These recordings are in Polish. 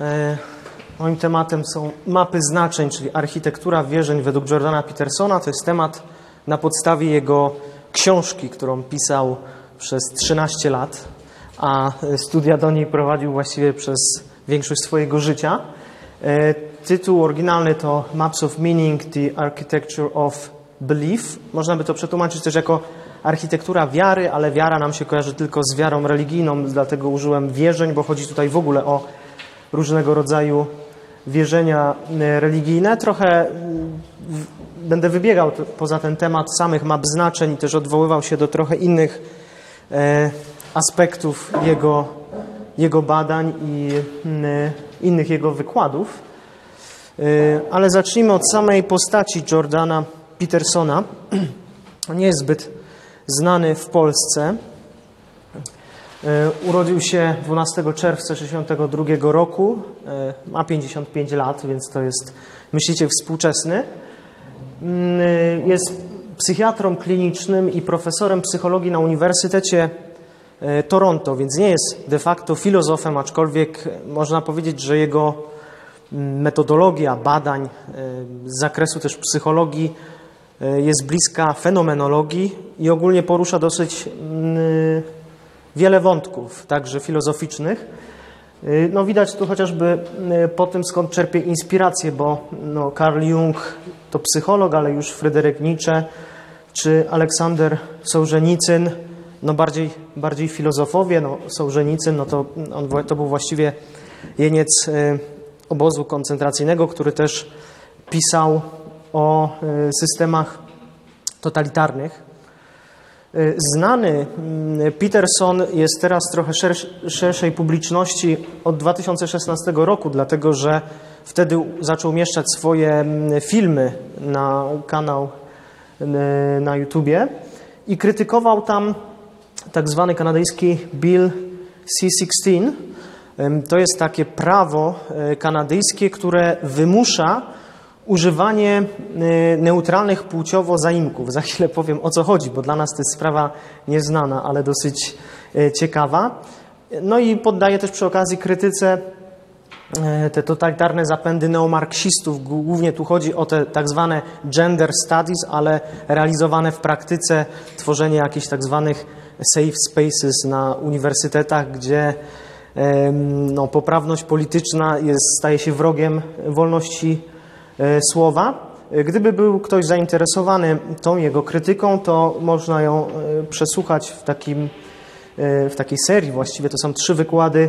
E, moim tematem są mapy znaczeń, czyli architektura wierzeń według Jordana Petersona. To jest temat na podstawie jego książki, którą pisał przez 13 lat, a studia do niej prowadził właściwie przez większość swojego życia. E, tytuł oryginalny to Maps of Meaning, The Architecture of Belief. Można by to przetłumaczyć też jako architektura wiary, ale wiara nam się kojarzy tylko z wiarą religijną, dlatego użyłem wierzeń, bo chodzi tutaj w ogóle o różnego rodzaju wierzenia e, religijne. Trochę będę wybiegał poza ten temat samych map znaczeń i też odwoływał się do trochę innych e, aspektów jego, jego badań i innych jego wykładów. E, ale zacznijmy od samej postaci Jordana Petersona. Nie jest zbyt znany w Polsce. E, urodził się 12 czerwca 1962 roku. E, ma 55 lat, więc to jest myśliciel współczesny. Mm, e, jest psychiatrą klinicznym i profesorem psychologii na Uniwersytecie Toronto, więc nie jest de facto filozofem, aczkolwiek można powiedzieć, że jego mm, metodologia badań z zakresu też psychologii jest bliska fenomenologii i ogólnie porusza dosyć mm, wiele wątków, także filozoficznych. Y, no widać tu chociażby y, po tym, skąd czerpie inspirację, bo no, Carl Jung to psycholog, ale już Fryderyk Nietzsche czy Aleksander Sołżenicyn, no bardziej, bardziej filozofowie. No, Sołżenicyn no to, on, to był właściwie jeniec y, obozu koncentracyjnego, który też pisał o systemach totalitarnych. Y, znany mm, Peterson jest teraz trochę szerszej publiczności od 2016 roku, dlatego że wtedy zaczął umieszczać swoje mm, filmy na kanał na YouTubie i krytykował tam tak zwany kanadyjski Bill C-16. To jest takie prawo y, kanadyjskie, które wymusza używanie y, neutralnych płciowo zaimków. Za chwilę powiem o co chodzi, bo dla nas to jest sprawa nieznana, ale dosyć y, ciekawa. No i poddaję też przy okazji krytyce y, te totalitarne zapędy neomarksistów. Głównie tu chodzi o te tak zwane gender studies, ale realizowane w praktyce tworzenie jakichś tak zwanych safe spaces na uniwersytetach, gdzie no, poprawność polityczna jest, staje się wrogiem wolności słowa. E, gdyby był ktoś zainteresowany tą jego krytyką, to można ją e, przesłuchać w, takim, w takiej serii. Właściwie to są trzy wykłady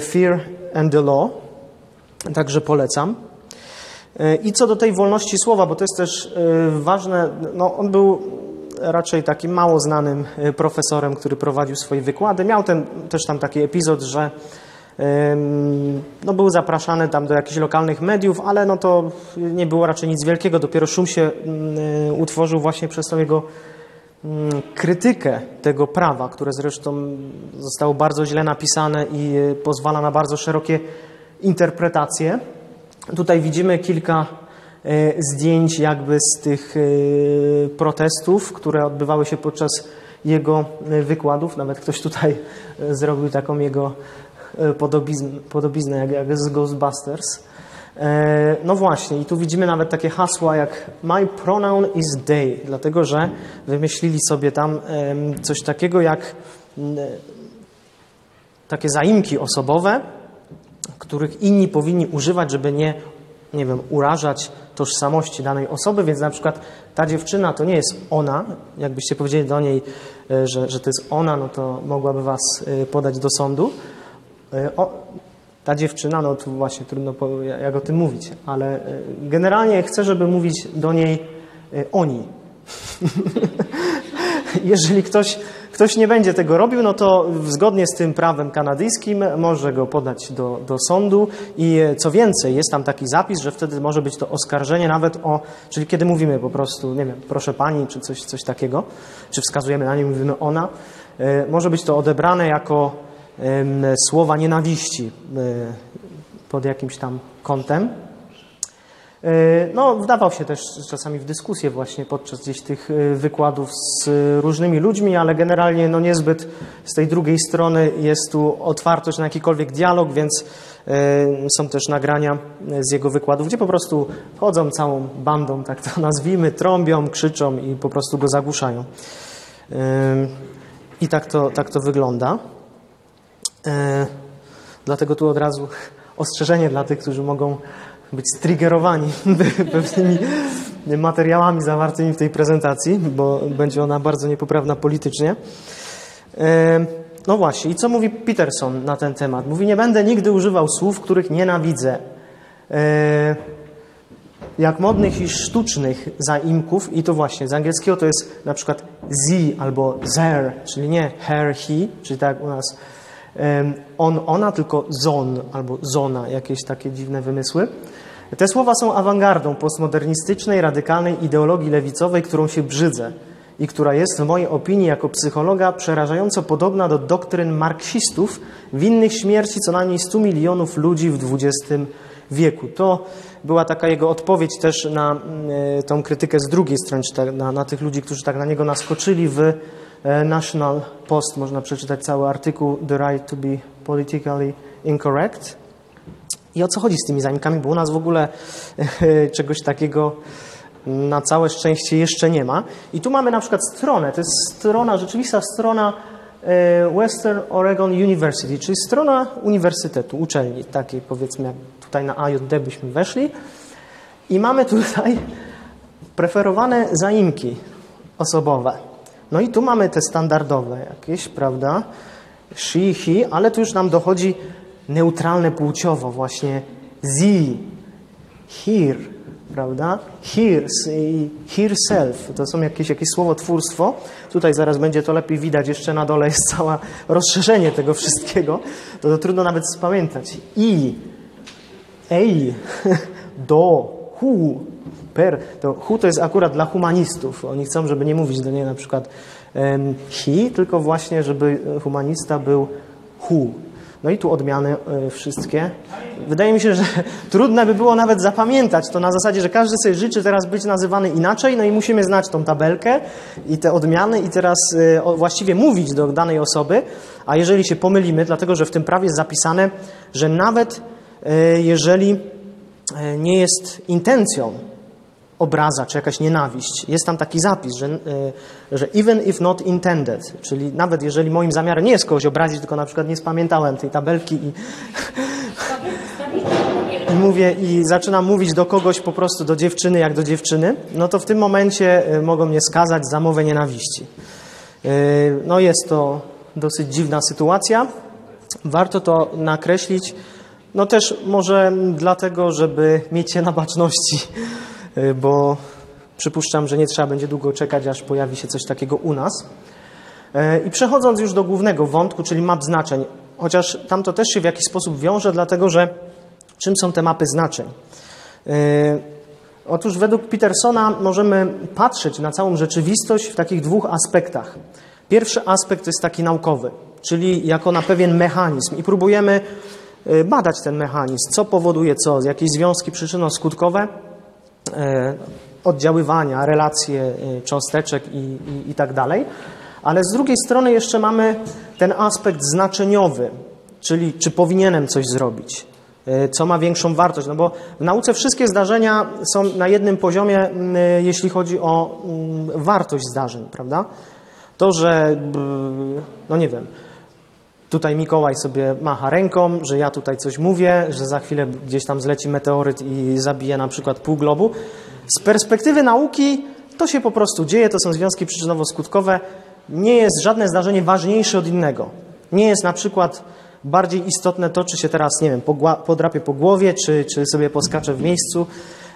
Fear and the Law. Także polecam. I co do tej wolności słowa, bo to jest też ważne, no on był raczej takim mało znanym profesorem, który prowadził swoje wykłady. Miał ten, też tam taki epizod, że no, był zapraszany tam do jakichś lokalnych mediów, ale no to nie było raczej nic wielkiego. Dopiero szum się mm, utworzył właśnie przez tą jego mm, krytykę tego prawa, które zresztą zostało bardzo źle napisane i e, pozwala na bardzo szerokie interpretacje. Tutaj widzimy kilka e, zdjęć jakby z tych e, protestów, które odbywały się podczas jego wykładów. Nawet ktoś tutaj zrobił taką jego E, podobizn, podobiznę jak, jak z Ghostbusters. E, no właśnie, i tu widzimy nawet takie hasła jak My pronoun is they, dlatego że wymyślili sobie tam coś takiego jak takie zaimki osobowe, których inni powinni używać, żeby nie, nie wiem, urażać tożsamości danej osoby, więc na przykład ta dziewczyna to nie jest ona, jakbyście powiedzieli do niej, e, że, że to jest ona, no to mogłaby was podać do sądu, E, o, ta dziewczyna, no tu właśnie trudno jak o tym mówić, ale e, generalnie chcę, żeby mówić do niej e, oni. Jeżeli ktoś, ktoś nie będzie tego robił, no to zgodnie z tym prawem kanadyjskim może go podać do, do sądu i co więcej, jest tam taki zapis, że wtedy może być to oskarżenie nawet o, czyli kiedy mówimy po prostu, nie wiem, proszę pani, czy coś, coś takiego, czy wskazujemy na nie, mówimy ona, może być to odebrane jako słowa nienawiści e, pod jakimś tam kątem. No, wdawał się też czasami w dyskusję właśnie podczas gdzieś tych wykładów z różnymi ludźmi, ale generalnie no niezbyt z tej drugiej strony jest tu otwartość na jakikolwiek dialog, więc są też nagrania z jego wykładów, gdzie po prostu chodzą całą bandą, tak to nazwijmy, trąbią, krzyczą i po prostu go zagłuszają. I tak to, tak to wygląda. Dlatego tu od razu ostrzeżenie dla tych, którzy mogą być striggerowani pewnymi materiałami zawartymi w tej prezentacji, bo będzie ona bardzo niepoprawna politycznie. No właśnie, i co mówi Peterson na ten temat? Mówi, nie będę nigdy używał słów, których nienawidzę. Jak modnych i sztucznych zaimków, i to właśnie z angielskiego to jest na przykład z albo zer, czyli nie her, he, czyli tak u nas on, ona, tylko zon albo zona, jakieś takie dziwne wymysły. Te słowa są awangardą postmodernistycznej, radykalnej ideologii lewicowej, którą się brzydzę i która jest w mojej opinii jako psychologa przerażająco podobna do doktryn marksistów winnych śmierci co najmniej 100 milionów ludzi w XX wieku. To była taka jego odpowiedź też na y, tą krytykę z drugiej strony, na, na tych ludzi, którzy tak na niego naskoczyli w E, National Post można przeczytać cały artykuł The Right to be Politically Incorrect. I o co chodzi z tymi zaimkami, bo u nas w ogóle e, czegoś takiego na całe szczęście jeszcze nie ma. I tu mamy na przykład stronę, to jest strona, rzeczywista strona e, Western Oregon University, czyli strona uniwersytetu, uczelni, takiej powiedzmy jak tutaj na AJD byśmy weszli. I mamy tutaj preferowane zaimki osobowe. No i tu mamy te standardowe jakieś, prawda? She, he, ale tu już nam dochodzi neutralne płciowo, właśnie z, here, prawda? Hears i herself. To są jakieś, jakieś słowotwórstwo. Tutaj zaraz będzie to lepiej widać. Jeszcze na dole jest całe rozszerzenie tego wszystkiego. To, to trudno nawet spamiętać. I, ej, do, hu, per, to hu to jest akurat dla humanistów. Oni chcą, żeby nie mówić do niej na przykład um, hi, tylko właśnie, żeby humanista był hu. No i tu odmiany y, wszystkie. Wydaje mi się, że trudne by było nawet zapamiętać to na zasadzie, że każdy sobie życzy teraz być nazywany inaczej, no i musimy znać tą tabelkę i te odmiany i teraz y, właściwie mówić do danej osoby, a jeżeli się pomylimy, dlatego że w tym prawie jest zapisane, że nawet jeżeli nie jest intencją obraza, czy jakaś nienawiść. Jest tam taki zapis, że, e, że even if not intended, czyli nawet jeżeli moim zamiarem nie jest kogoś obrazić, tylko na przykład nie spamiętałem tej tabelki i, i mówię i zaczynam mówić do kogoś po prostu do dziewczyny jak do dziewczyny, no to w tym momencie e, mogą mnie skazać za mowę nienawiści. E, no jest to dosyć dziwna sytuacja. Warto to nakreślić. No też może dlatego, żeby mieć się na baczności bo przypuszczam, że nie trzeba będzie długo czekać, aż pojawi się coś takiego u nas. Y, I przechodząc już do głównego wątku, czyli map znaczeń, chociaż tam to też się w jakiś sposób wiąże, dlatego że czym są te mapy znaczeń? Y, otóż według Petersona możemy patrzeć na całą rzeczywistość w takich dwóch aspektach. Pierwszy aspekt jest taki naukowy, czyli jako na pewien mechanizm i próbujemy badać ten mechanizm, co powoduje co, jakieś związki przyczyno-skutkowe, oddziaływania, relacje e, cząsteczek i, i, i tak dalej. Ale z drugiej strony jeszcze mamy ten aspekt znaczeniowy, czyli czy powinienem coś zrobić, e, co ma większą wartość. No bo w nauce wszystkie zdarzenia są na jednym poziomie, jeśli chodzi o wartość zdarzeń, prawda? To, że, no nie wiem, Tutaj Mikołaj sobie macha ręką, że ja tutaj coś mówię, że za chwilę gdzieś tam zleci meteoryt i zabije na przykład pół globu. Z perspektywy nauki to się po prostu dzieje, to są związki przyczynowo-skutkowe. Nie jest żadne zdarzenie ważniejsze od innego. Nie jest na przykład bardziej istotne to, czy się teraz, nie wiem, podrapię po głowie, czy, czy sobie poskaczę w miejscu,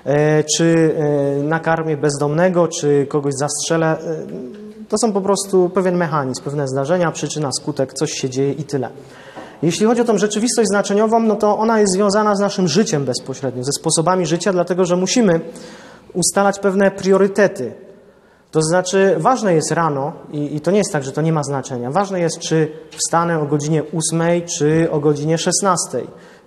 e, czy e, nakarmię bezdomnego, czy kogoś zastrzelę. To są po prostu pewien mechanizm, pewne zdarzenia, przyczyna, skutek, coś się dzieje i tyle. Jeśli chodzi o tą rzeczywistość znaczeniową, no to ona jest związana z naszym życiem bezpośrednio, ze sposobami życia, dlatego że musimy ustalać pewne priorytety. To znaczy, ważne jest rano, i, i to nie jest tak, że to nie ma znaczenia. Ważne jest, czy wstanę o godzinie 8, czy o godzinie 16.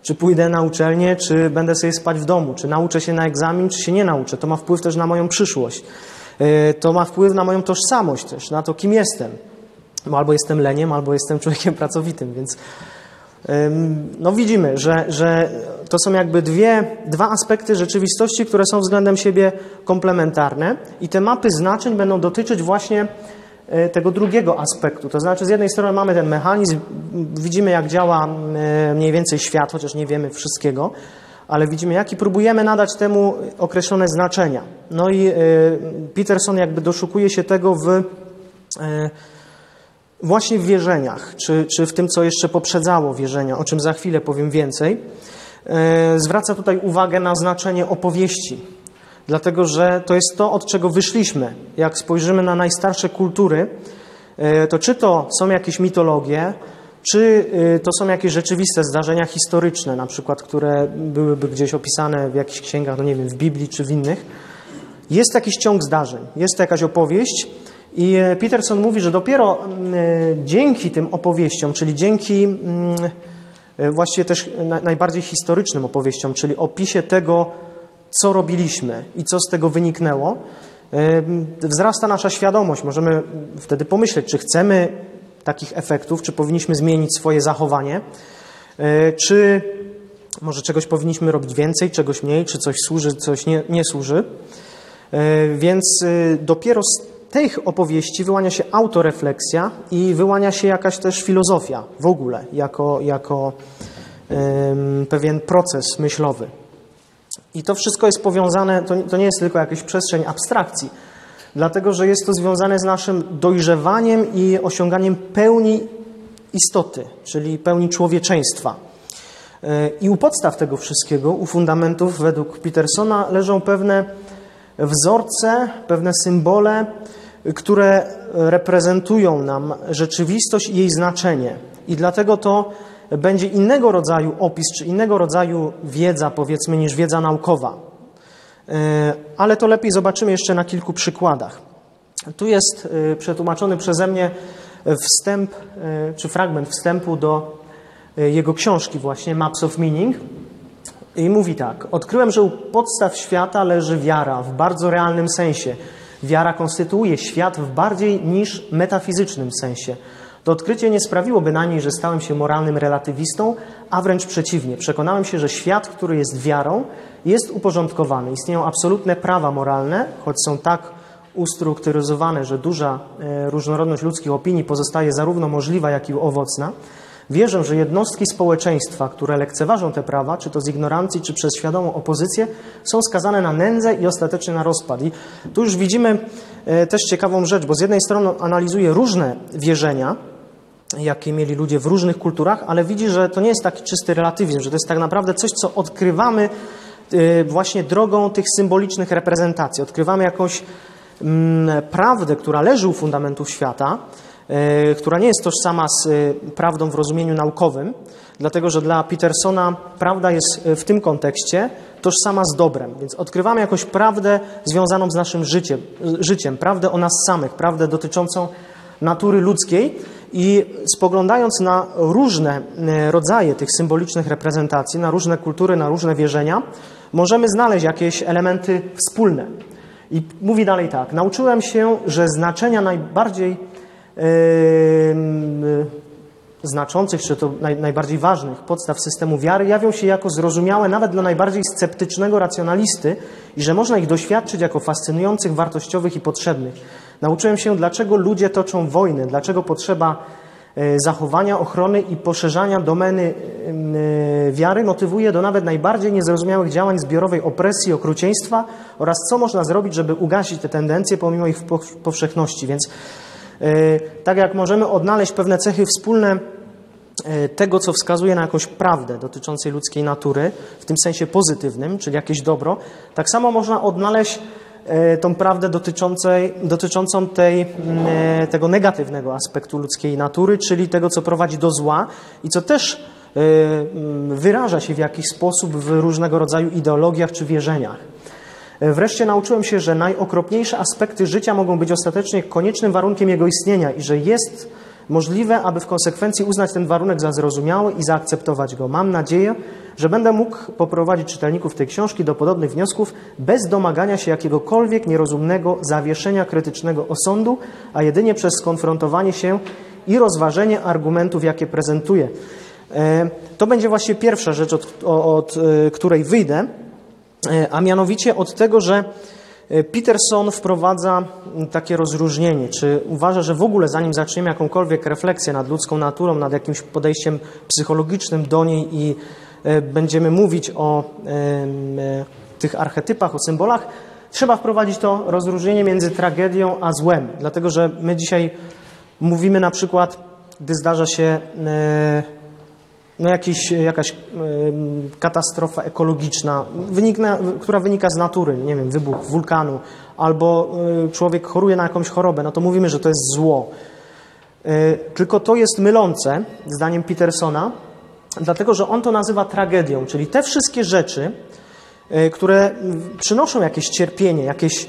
Czy pójdę na uczelnię, czy będę sobie spać w domu, czy nauczę się na egzamin, czy się nie nauczę. To ma wpływ też na moją przyszłość. E, to ma wpływ na moją tożsamość też, na to, kim jestem. Bo albo jestem leniem, albo jestem człowiekiem pracowitym, więc no widzimy, że, że to są jakby dwie, dwa aspekty rzeczywistości, które są względem siebie komplementarne i te mapy znaczeń będą dotyczyć właśnie e, tego drugiego aspektu. To znaczy z jednej strony mamy ten mechanizm, widzimy jak działa e, mniej więcej świat, chociaż nie wiemy wszystkiego, ale widzimy jak i próbujemy nadać temu określone znaczenia. No i e, Peterson jakby doszukuje się tego w właśnie w wierzeniach, czy, czy w tym, co jeszcze poprzedzało wierzenia, o czym za chwilę powiem więcej, e, zwraca tutaj uwagę na znaczenie opowieści, dlatego że to jest to, od czego wyszliśmy. Jak spojrzymy na najstarsze kultury, e, to czy to są jakieś mitologie, czy e, to są jakieś rzeczywiste zdarzenia historyczne, na przykład, które byłyby gdzieś opisane w jakichś księgach, no nie wiem, w Biblii czy w innych. Jest jakiś ciąg zdarzeń, jest jakaś opowieść, i e, Peterson mówi, że dopiero mm, e, dzięki tym opowieściom, czyli dzięki mm, e, właściwie też najbardziej historycznym opowieściom, czyli opisie tego, co robiliśmy i co z tego wyniknęło, wzrasta nasza świadomość. Możemy wtedy pomyśleć, czy chcemy takich efektów, czy powinniśmy zmienić swoje zachowanie, czy może czegoś powinniśmy robić więcej, czegoś mniej, czy coś służy, coś nie, nie służy. Więc dopiero z tych opowieści wyłania się autorefleksja i wyłania się jakaś też filozofia w ogóle, jako, jako um, pewien proces myślowy. I to wszystko jest powiązane, to, to nie jest tylko jakaś przestrzeń abstrakcji, dlatego że jest to związane z naszym dojrzewaniem i osiąganiem pełni istoty, czyli pełni człowieczeństwa. E, I u podstaw tego wszystkiego, u fundamentów, według Petersona, leżą pewne wzorce, pewne symbole, które reprezentują nam rzeczywistość i jej znaczenie. I dlatego to będzie innego rodzaju opis, czy innego rodzaju wiedza, powiedzmy, niż wiedza naukowa. E, ale to lepiej zobaczymy jeszcze na kilku przykładach. Tu jest e, przetłumaczony przeze mnie wstęp, e, czy fragment wstępu do jego książki właśnie, Maps of Meaning. I mówi tak, odkryłem, że u podstaw świata leży wiara w bardzo realnym sensie – Wiara konstytuuje świat w bardziej niż metafizycznym sensie. To odkrycie nie sprawiło bynajmniej, że stałem się moralnym relatywistą, a wręcz przeciwnie. Przekonałem się, że świat, który jest wiarą, jest uporządkowany. Istnieją absolutne prawa moralne, choć są tak ustrukturyzowane, że duża e, różnorodność ludzkich opinii pozostaje zarówno możliwa, jak i owocna. Wierzę, że jednostki społeczeństwa, które lekceważą te prawa, czy to z ignorancji, czy przez świadomą opozycję, są skazane na nędzę i ostatecznie na rozpad. I tu już widzimy e, też ciekawą rzecz, bo z jednej strony analizuje różne wierzenia, jakie mieli ludzie w różnych kulturach, ale widzi, że to nie jest taki czysty relatywizm, że to jest tak naprawdę coś, co odkrywamy właśnie drogą tych symbolicznych reprezentacji. Odkrywamy jakąś mm, prawdę, która leży u fundamentów świata, E, która nie jest tożsama z e, prawdą w rozumieniu naukowym, dlatego że dla Petersona prawda jest w tym kontekście tożsama z dobrem. Więc odkrywamy jakąś prawdę związaną z naszym życiem, życiem prawdę o nas samych, prawdę dotyczącą natury ludzkiej i spoglądając na różne rodzaje tych symbolicznych reprezentacji, na różne kultury, na różne wierzenia, możemy znaleźć jakieś elementy wspólne. I mówi dalej tak: Nauczyłem się, że znaczenia najbardziej znaczących, czy to naj, najbardziej ważnych podstaw systemu wiary jawią się jako zrozumiałe nawet dla najbardziej sceptycznego racjonalisty i że można ich doświadczyć jako fascynujących, wartościowych i potrzebnych. Nauczyłem się, dlaczego ludzie toczą wojny, dlaczego potrzeba zachowania, ochrony i poszerzania domeny e, wiary motywuje do nawet najbardziej niezrozumiałych działań zbiorowej opresji, okrucieństwa oraz co można zrobić, żeby ugasić te tendencje pomimo ich powszechności. Więc E, tak jak możemy odnaleźć pewne cechy wspólne e, tego, co wskazuje na jakąś prawdę dotyczącej ludzkiej natury, w tym sensie pozytywnym, czyli jakieś dobro, tak samo można odnaleźć e, tą prawdę dotyczącej, dotyczącą tej, mm, tego negatywnego aspektu ludzkiej natury, czyli tego, co prowadzi do zła i co też mm, wyraża się w jakiś sposób w różnego rodzaju ideologiach czy wierzeniach. Wreszcie nauczyłem się, że najokropniejsze aspekty życia mogą być ostatecznie koniecznym warunkiem jego istnienia i że jest możliwe, aby w konsekwencji uznać ten warunek za zrozumiały i zaakceptować go. Mam nadzieję, że będę mógł poprowadzić czytelników tej książki do podobnych wniosków bez domagania się jakiegokolwiek nierozumnego zawieszenia krytycznego osądu, a jedynie przez skonfrontowanie się i rozważenie argumentów, jakie prezentuję. E, to będzie właśnie pierwsza rzecz, od, od e, której wyjdę, e, a mianowicie od tego, że Peterson wprowadza takie rozróżnienie, czy uważa, że w ogóle zanim zaczniemy jakąkolwiek refleksję nad ludzką naturą, nad jakimś podejściem psychologicznym do niej i będziemy mówić o tych archetypach, o symbolach, trzeba wprowadzić to rozróżnienie między tragedią a złem. Dlatego, że my dzisiaj mówimy na przykład, gdy zdarza się no jakiś, jakaś katastrofa ekologiczna, która wynika z natury, nie wiem, wybuch wulkanu, albo człowiek choruje na jakąś chorobę, no to mówimy, że to jest zło. Tylko to jest mylące, zdaniem Petersona, dlatego że on to nazywa tragedią, czyli te wszystkie rzeczy, y, które przynoszą jakieś cierpienie, jakieś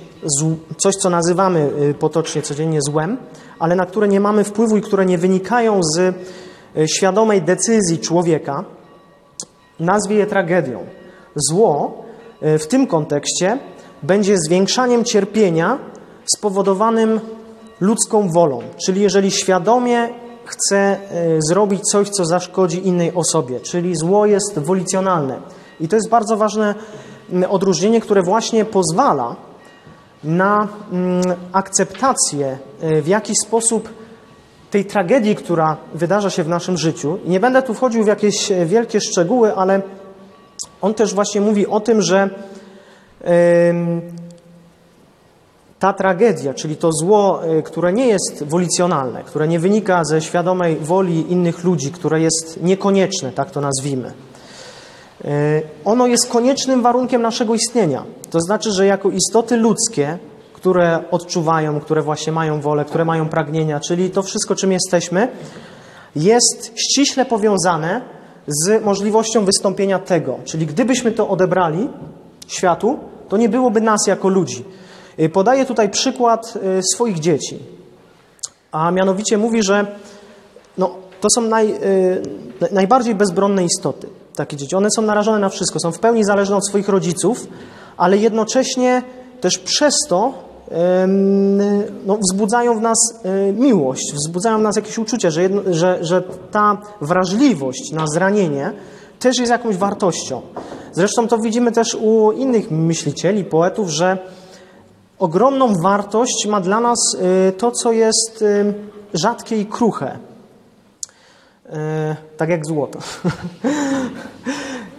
coś, co nazywamy potocznie codziennie złem, ale na które nie mamy wpływu i które nie wynikają z E, świadomej decyzji człowieka, nazwie je tragedią. Zło e, w tym kontekście będzie zwiększaniem cierpienia spowodowanym ludzką wolą. Czyli jeżeli świadomie chce e, zrobić coś, co zaszkodzi innej osobie, czyli zło jest wolicjonalne. I to jest bardzo ważne odróżnienie, które właśnie pozwala na akceptację, w jaki sposób tej tragedii, która wydarza się w naszym życiu. I nie będę tu wchodził w jakieś e, wielkie szczegóły, ale on też właśnie mówi o tym, że ta tragedia, czyli to zło, e, które nie jest wolicjonalne, które nie wynika ze świadomej woli innych ludzi, które jest niekonieczne, tak to nazwijmy, e, ono jest koniecznym warunkiem naszego istnienia. To znaczy, że jako istoty ludzkie które odczuwają, które właśnie mają wolę, które mają pragnienia, czyli to wszystko, czym jesteśmy, jest ściśle powiązane z możliwością wystąpienia tego. Czyli gdybyśmy to odebrali światu, to nie byłoby nas jako ludzi. Y, podaję tutaj przykład y, swoich dzieci, a mianowicie mówi, że no, to są naj, y, najbardziej bezbronne istoty, takie dzieci. One są narażone na wszystko, są w pełni zależne od swoich rodziców, ale jednocześnie też przez to no, wzbudzają w nas miłość, wzbudzają w nas jakieś uczucie, że, jedno, że, że ta wrażliwość na zranienie też jest jakąś wartością. Zresztą to widzimy też u innych myślicieli, poetów, że ogromną wartość ma dla nas e, to, co jest e, rzadkie i kruche. Tak jak złoto.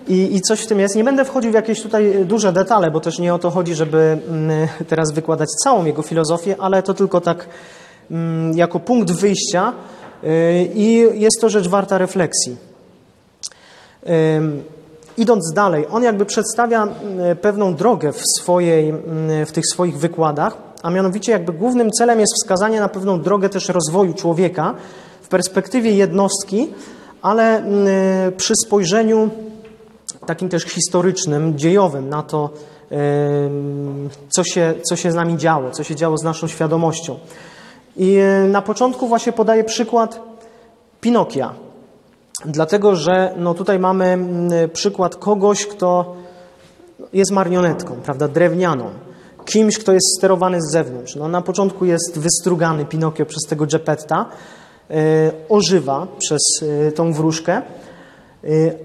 I, I, coś w tym jest. Nie będę wchodził w jakieś tutaj duże detale, bo też nie o to chodzi, żeby mm, teraz wykładać całą jego filozofię, ale to tylko tak mm, jako punkt wyjścia y, i jest to rzecz warta refleksji. Idąc dalej, on jakby przedstawia mm, pewną drogę w, swojej, w tych swoich wykładach, a mianowicie jakby głównym celem jest wskazanie na pewną drogę też rozwoju człowieka w perspektywie jednostki, ale przy spojrzeniu takim też historycznym, dziejowym na to, co się, co się z nami działo, co się działo z naszą świadomością. I e, na początku właśnie podaję przykład Pinokia, dlatego że no tutaj mamy przykład kogoś, kto jest marionetką, prawda, drewnianą, kimś, kto jest sterowany z zewnątrz. No, na początku jest wystrugany Pinokio przez tego Geppetta, e, ożywa przez e, tą wróżkę,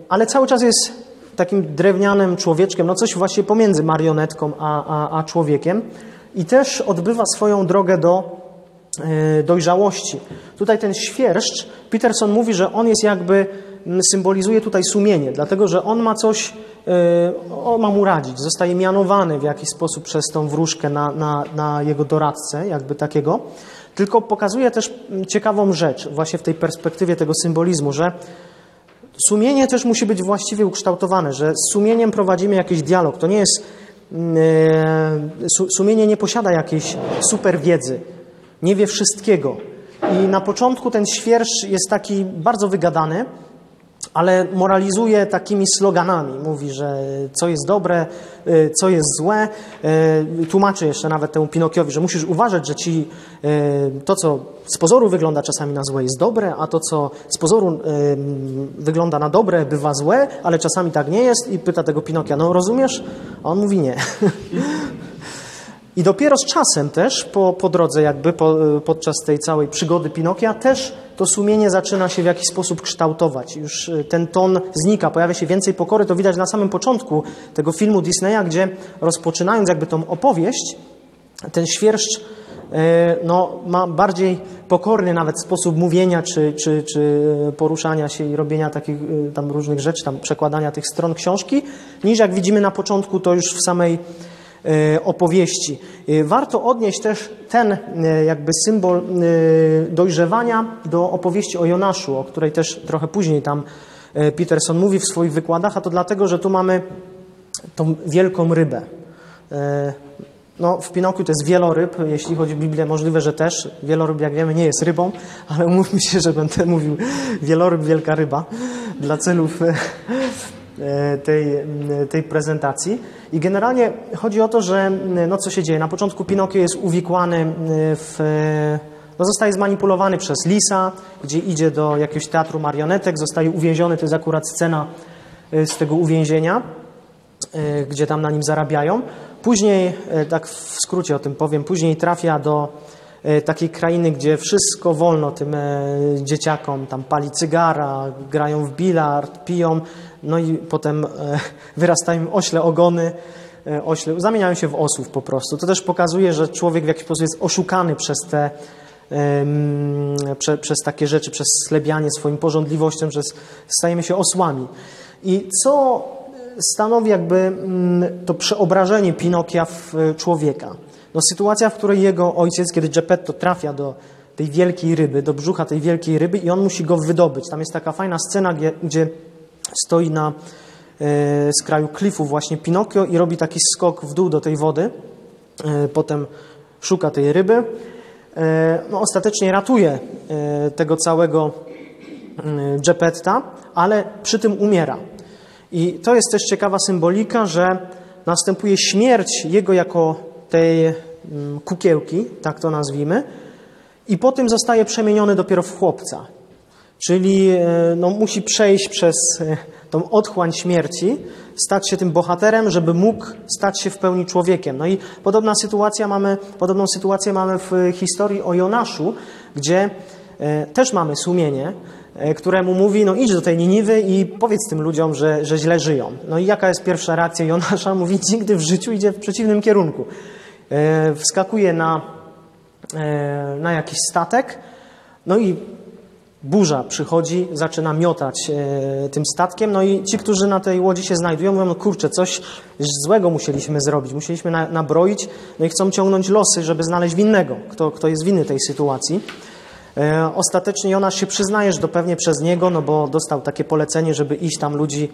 ale cały czas jest takim drewnianym człowieczkiem, no coś właśnie pomiędzy marionetką a, a, a człowiekiem i też odbywa swoją drogę do dojrzałości. Tutaj ten świerszcz, Peterson mówi, że on jest jakby, symbolizuje tutaj sumienie, dlatego że on ma coś, e, on ma mu radzić, zostaje mianowany w jakiś sposób przez tą wróżkę na, na, na jego doradcę, jakby takiego. Tylko pokazuje też ciekawą rzecz właśnie w tej perspektywie tego symbolizmu, że Sumienie też musi być właściwie ukształtowane, że z sumieniem prowadzimy jakiś dialog. To nie jest. Mm, e, sumienie nie posiada jakiejś super wiedzy, nie wie wszystkiego. I na początku ten świersz jest taki bardzo wygadany, ale moralizuje takimi sloganami. Mówi, że co jest dobre, y, co jest złe. Y, tłumaczy jeszcze nawet temu Pinokiowi, że musisz uważać, że ci y, to, co z pozoru wygląda czasami na złe, jest dobre, a to, co z pozoru wygląda na dobre, bywa złe, ale czasami tak nie jest. I pyta tego Pinokia, no rozumiesz? A on mówi nie. I dopiero z czasem też, po, po drodze jakby, po, podczas tej całej przygody Pinokia, też to sumienie zaczyna się w jakiś sposób kształtować. Już y, ten ton znika, pojawia się więcej pokory. To widać na samym początku tego filmu Disneya, gdzie rozpoczynając jakby tą opowieść, ten świerszcz y, no, ma bardziej pokorny nawet sposób mówienia, czy, czy, czy poruszania się i robienia takich y, tam różnych rzeczy, tam przekładania tych stron książki, niż jak widzimy na początku, to już w samej opowieści. E, warto odnieść też ten e, jakby symbol dojrzewania do opowieści o Jonaszu, o której też trochę później tam Peterson mówi w swoich wykładach, a to dlatego, że tu mamy tą wielką rybę. No, w Pinokiu to jest wieloryb, jeśli chodzi o Biblię, możliwe, że też. Wieloryb, jak wiemy, nie jest rybą, ale umówmy się, że będę mówił wieloryb, wielka ryba dla celów E, tej, tej prezentacji. I generalnie chodzi o to, że no co się dzieje? Na początku Pinokio jest uwikłany w. No zostaje zmanipulowany przez Lisa, gdzie idzie do jakiegoś teatru marionetek, zostaje uwięziony, to jest akurat scena e, z tego uwięzienia, e, gdzie tam na nim zarabiają. Później, tak w skrócie o tym powiem, później trafia do E, takiej krainy, gdzie wszystko wolno tym e, dzieciakom, tam pali cygara, grają w bilard, piją, no i potem e, wyrastają ośle ogony, ośle, zamieniają się w osłów po prostu. To też pokazuje, że człowiek w jakiś sposób jest oszukany przez te prze, przez takie rzeczy, przez schlebianie swoim porządliwością, że stajemy się osłami. I co stanowi jakby mm, to przeobrażenie Pinokia w człowieka? No, sytuacja, w której jego ojciec, kiedy Geppetto trafia do tej wielkiej ryby, do brzucha tej wielkiej ryby i on musi go wydobyć. Tam jest taka fajna scena, gdzie stoi na e, skraju klifu właśnie Pinokio i robi taki skok w dół do tej wody. E, potem szuka tej ryby. E, no, ostatecznie ratuje e, tego całego e, Geppetta, ale przy tym umiera. I to jest też ciekawa symbolika, że następuje śmierć jego jako tej mm, kukiełki, tak to nazwijmy, i po tym zostaje przemieniony dopiero w chłopca. Czyli e, no, musi przejść przez e, tą otchłań śmierci, stać się tym bohaterem, żeby mógł stać się w pełni człowiekiem. No i podobna sytuacja mamy, podobną sytuację mamy w historii o Jonaszu, gdzie e, też mamy sumienie, któremu mówi, no idź do tej Niniwy i powiedz tym ludziom, że, że źle żyją. No i jaka jest pierwsza reakcja Jonasza? Mówi, nigdy w życiu idzie w przeciwnym kierunku. Wskakuje na, na jakiś statek, no i burza przychodzi, zaczyna miotać e, tym statkiem, no i ci, którzy na tej łodzi się znajdują, mówią, no kurczę, coś złego musieliśmy zrobić, musieliśmy na, nabroić, no i chcą ciągnąć losy, żeby znaleźć winnego, kto, kto jest winny tej sytuacji. Ostatecznie Jonasz się przyznaje, że to pewnie przez niego, no bo dostał takie polecenie, żeby iść tam ludzi,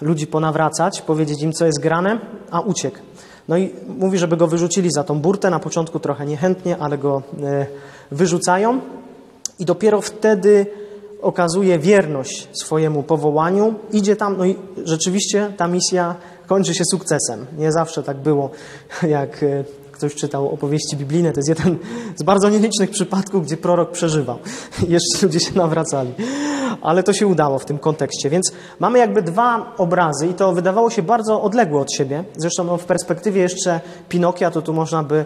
ludzi ponawracać, powiedzieć im, co jest grane, a uciekł. No i mówi, żeby go wyrzucili za tą burtę, na początku trochę niechętnie, ale go e, wyrzucają i dopiero wtedy okazuje wierność swojemu powołaniu, idzie tam, no i rzeczywiście ta misja kończy się sukcesem. Nie zawsze tak było, jak e, ktoś czytał opowieści biblijne, to jest jeden z bardzo nielicznych przypadków, gdzie prorok przeżywał. Jeszcze ludzie się nawracali. Ale to się udało w tym kontekście. Więc mamy jakby dwa obrazy i to wydawało się bardzo odległe od siebie. Zresztą no, w perspektywie jeszcze Pinokia, to tu można by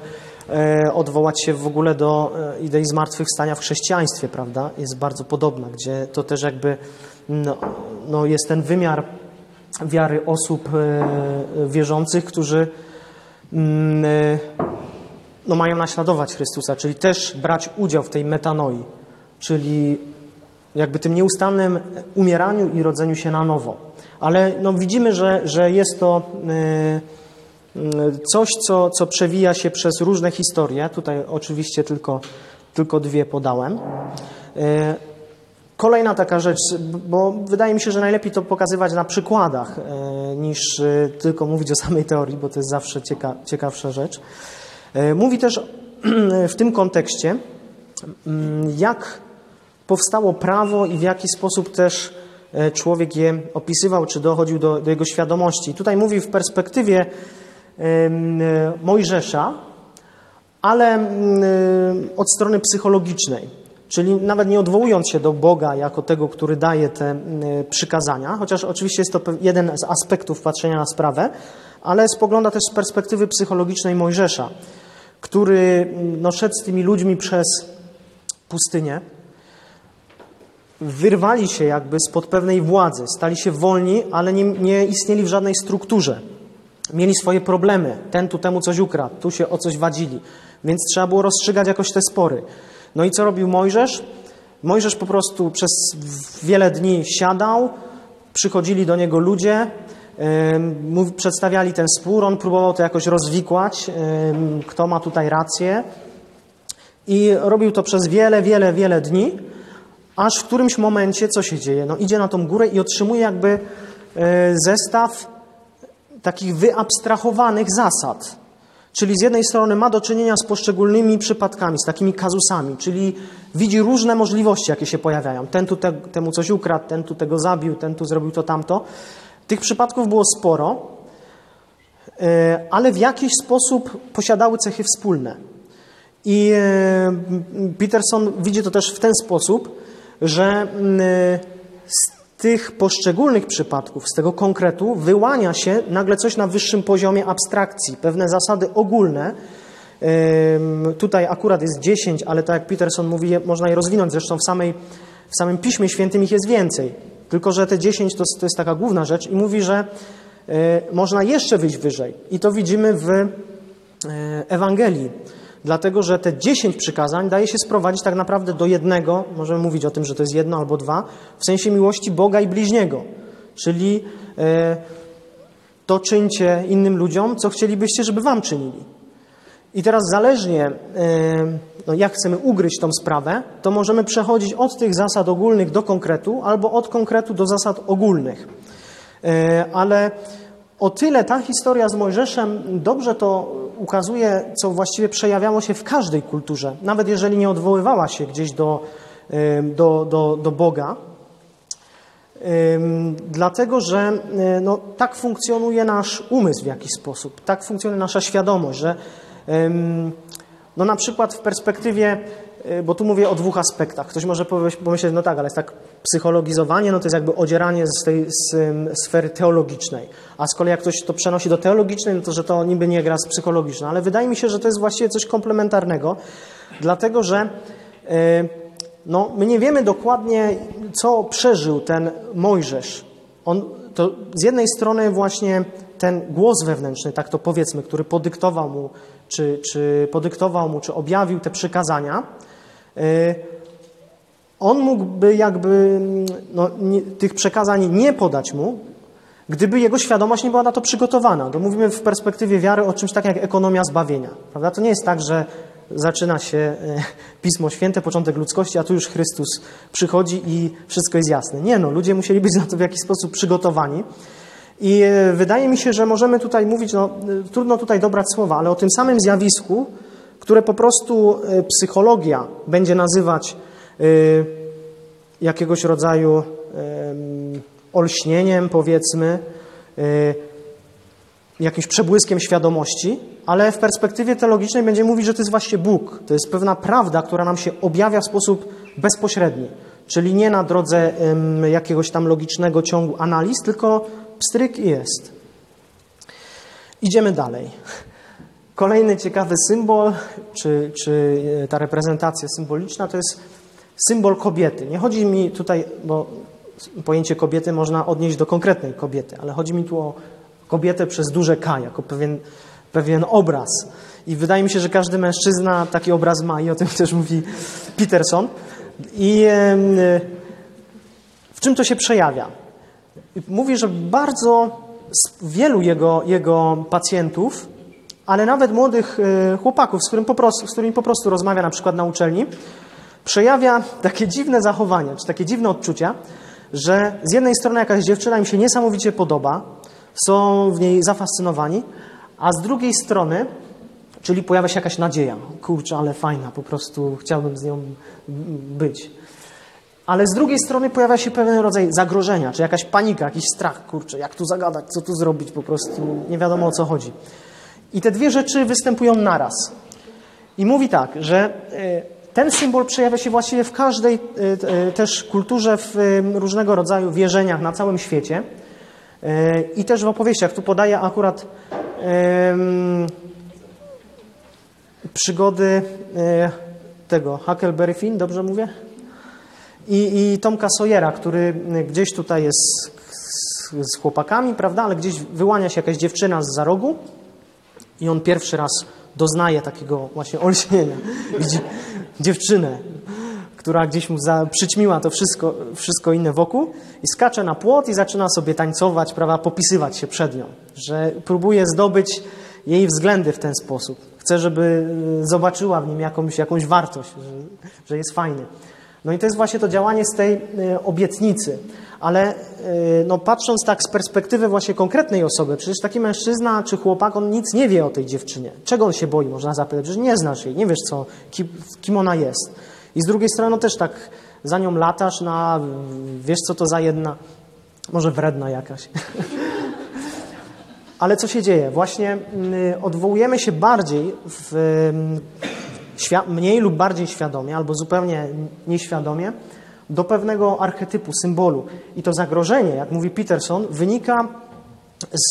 odwołać się w ogóle do e, idei zmartwychwstania w chrześcijaństwie, prawda? Jest bardzo podobna, gdzie to też jakby no, no jest ten wymiar wiary osób e, wierzących, którzy Mm, no, mają naśladować Chrystusa, czyli też brać udział w tej metanoi, czyli jakby tym nieustannym umieraniu i rodzeniu się na nowo. Ale no, widzimy, że, że jest to y, y, coś, co, co przewija się przez różne historie. Tutaj oczywiście tylko, tylko dwie podałem. Kolejna taka rzecz, bo wydaje mi się, że najlepiej to pokazywać na przykładach e, niż e, tylko mówić o samej teorii, bo to jest zawsze cieka ciekawsza rzecz. E, mówi też w tym kontekście, mm, jak powstało prawo i w jaki sposób też e, człowiek je opisywał, czy dochodził do, do jego świadomości. Tutaj mówi w perspektywie Mojżesza, ale od strony psychologicznej. Czyli nawet nie odwołując się do Boga jako tego, który daje te przykazania, chociaż oczywiście jest to jeden z aspektów patrzenia na sprawę, ale spogląda też z perspektywy psychologicznej Mojżesza, który no, szedł z tymi ludźmi przez pustynię, wyrwali się jakby spod pewnej władzy, stali się wolni, ale nie, nie istnieli w żadnej strukturze. Mieli swoje problemy. Ten tu temu coś ukradł, tu się o coś wadzili. Więc trzeba było rozstrzygać jakoś te spory. No i co robił Mojżesz? Mojżesz po prostu przez wiele dni siadał, przychodzili do niego ludzie, przedstawiali ten spór, on próbował to jakoś rozwikłać, kto ma tutaj rację. I robił to przez wiele, wiele, wiele dni, aż w którymś momencie co się dzieje? No idzie na tą górę i otrzymuje jakby e, zestaw takich wyabstrahowanych zasad. Czyli z jednej strony ma do czynienia z poszczególnymi przypadkami, z takimi kazusami, czyli widzi różne możliwości, jakie się pojawiają. Ten tu te, temu coś ukradł, ten tu tego zabił, ten tu zrobił to tamto. Tych przypadków było sporo, e, ale w jakiś sposób posiadały cechy wspólne. I e, Peterson widzi to też w ten sposób, że mm, z tych poszczególnych przypadków, z tego konkretu, wyłania się nagle coś na wyższym poziomie abstrakcji, pewne zasady ogólne. Tutaj akurat jest 10, ale tak jak Peterson mówi, można je rozwinąć. Zresztą w, samej, w samym Piśmie Świętym ich jest więcej. Tylko, że te 10 to, to jest taka główna rzecz i mówi, że e, można jeszcze wyjść wyżej. I to widzimy w e, Ewangelii dlatego że te dziesięć przykazań daje się sprowadzić tak naprawdę do jednego, możemy mówić o tym, że to jest jedno albo dwa, w sensie miłości Boga i bliźniego. Czyli e, to czyńcie innym ludziom, co chcielibyście, żeby wam czynili. I teraz zależnie, e, no jak chcemy ugryźć tą sprawę, to możemy przechodzić od tych zasad ogólnych do konkretu, albo od konkretu do zasad ogólnych. E, ale o tyle ta historia z Mojżeszem dobrze to ukazuje, co właściwie przejawiało się w każdej kulturze, nawet jeżeli nie odwoływała się gdzieś do, do, do, do Boga. Dlatego, że no, tak funkcjonuje nasz umysł w jakiś sposób, tak funkcjonuje nasza świadomość, że no, na przykład w perspektywie bo tu mówię o dwóch aspektach. Ktoś może pomyśleć, no tak, ale jest tak psychologizowanie, no to jest jakby odzieranie z tej z, sfery teologicznej. A z kolei jak ktoś to przenosi do teologicznej, no to że to niby nie gra z psychologiczną. Ale wydaje mi się, że to jest właściwie coś komplementarnego, dlatego że yy, no, my nie wiemy dokładnie, co przeżył ten Mojżesz. On, to z jednej strony właśnie ten głos wewnętrzny, tak to powiedzmy, który podyktował mu, czy, czy podyktował mu, czy objawił te przykazania, E, on mógłby jakby no, nie, tych przekazań nie podać mu, gdyby jego świadomość nie była na to przygotowana. To mówimy w perspektywie wiary o czymś takim jak ekonomia zbawienia. Prawda? To nie jest tak, że zaczyna się e, Pismo Święte, początek ludzkości, a tu już Chrystus przychodzi i wszystko jest jasne. Nie no, ludzie musieli być na to w jakiś sposób przygotowani. I e, wydaje mi się, że możemy tutaj mówić, no trudno tutaj dobrać słowa, ale o tym samym zjawisku, które po prostu e, psychologia będzie nazywać e, jakiegoś rodzaju olśnieniem, powiedzmy, e, jakimś przebłyskiem świadomości, ale w perspektywie teologicznej będzie mówić, że to jest właśnie Bóg. To jest pewna prawda, która nam się objawia w sposób bezpośredni. Czyli nie na drodze jakiegoś tam logicznego ciągu analiz, tylko pstryk i jest. Idziemy dalej. Kolejny ciekawy symbol, czy, czy e, ta reprezentacja symboliczna, to jest symbol kobiety. Nie chodzi mi tutaj, bo pojęcie kobiety można odnieść do konkretnej kobiety, ale chodzi mi tu o kobietę przez duże K, jako pewien, pewien obraz. I wydaje mi się, że każdy mężczyzna taki obraz ma i o tym też mówi Peterson. I e, w czym to się przejawia? Mówi, że bardzo wielu jego, jego pacjentów ale nawet młodych e, chłopaków, z, którym po prostu, z którymi po prostu rozmawia na przykład na uczelni, przejawia takie dziwne zachowania, czy takie dziwne odczucia, że z jednej strony jakaś dziewczyna im się niesamowicie podoba, są w niej zafascynowani, a z drugiej strony, czyli pojawia się jakaś nadzieja. Kurczę, ale fajna, po prostu chciałbym z nią być. ale z drugiej strony pojawia się pewien rodzaj zagrożenia, czy jakaś panika, jakiś strach, kurczę, jak tu zagadać, co tu zrobić, po prostu nie wiadomo o co chodzi. I te dwie rzeczy występują naraz. I mówi tak, że e, ten symbol przejawia się właściwie w każdej e, e, też kulturze, w różnego rodzaju wierzeniach na całym świecie. I też w opowieściach. Tu podaję akurat przygody tego Huckleberry Finn, dobrze mówię? I, i Tomka Sawyera, który gdzieś tutaj jest z, z chłopakami, prawda, ale gdzieś wyłania się jakaś dziewczyna z za rogu i on pierwszy raz doznaje takiego właśnie olśnienia. Widzi dziewczynę, która gdzieś mu za, przyćmiła to wszystko, wszystko inne wokół i skacze na płot i zaczyna sobie tańcować, prawa, popisywać się przed nią, że próbuje zdobyć jej względy w ten sposób. Chce, żeby y, zobaczyła w nim jakąś, jakąś wartość, że, że jest fajny. No i to jest właśnie to działanie z tej y, obietnicy. Ale y, no, patrząc tak z perspektywy właśnie konkretnej osoby, przecież taki mężczyzna czy chłopak, on nic nie wie o tej dziewczynie. Czego on się boi, można zapytać? Przecież nie znasz jej, nie wiesz, co, kim ona jest. I z drugiej strony no, też tak za nią latasz, na, wiesz, co to za jedna, może wredna jakaś. Ale co się dzieje? Właśnie y, odwołujemy się bardziej w, mniej lub bardziej świadomie, albo zupełnie nieświadomie, do pewnego archetypu, symbolu. I to zagrożenie, jak mówi Peterson, wynika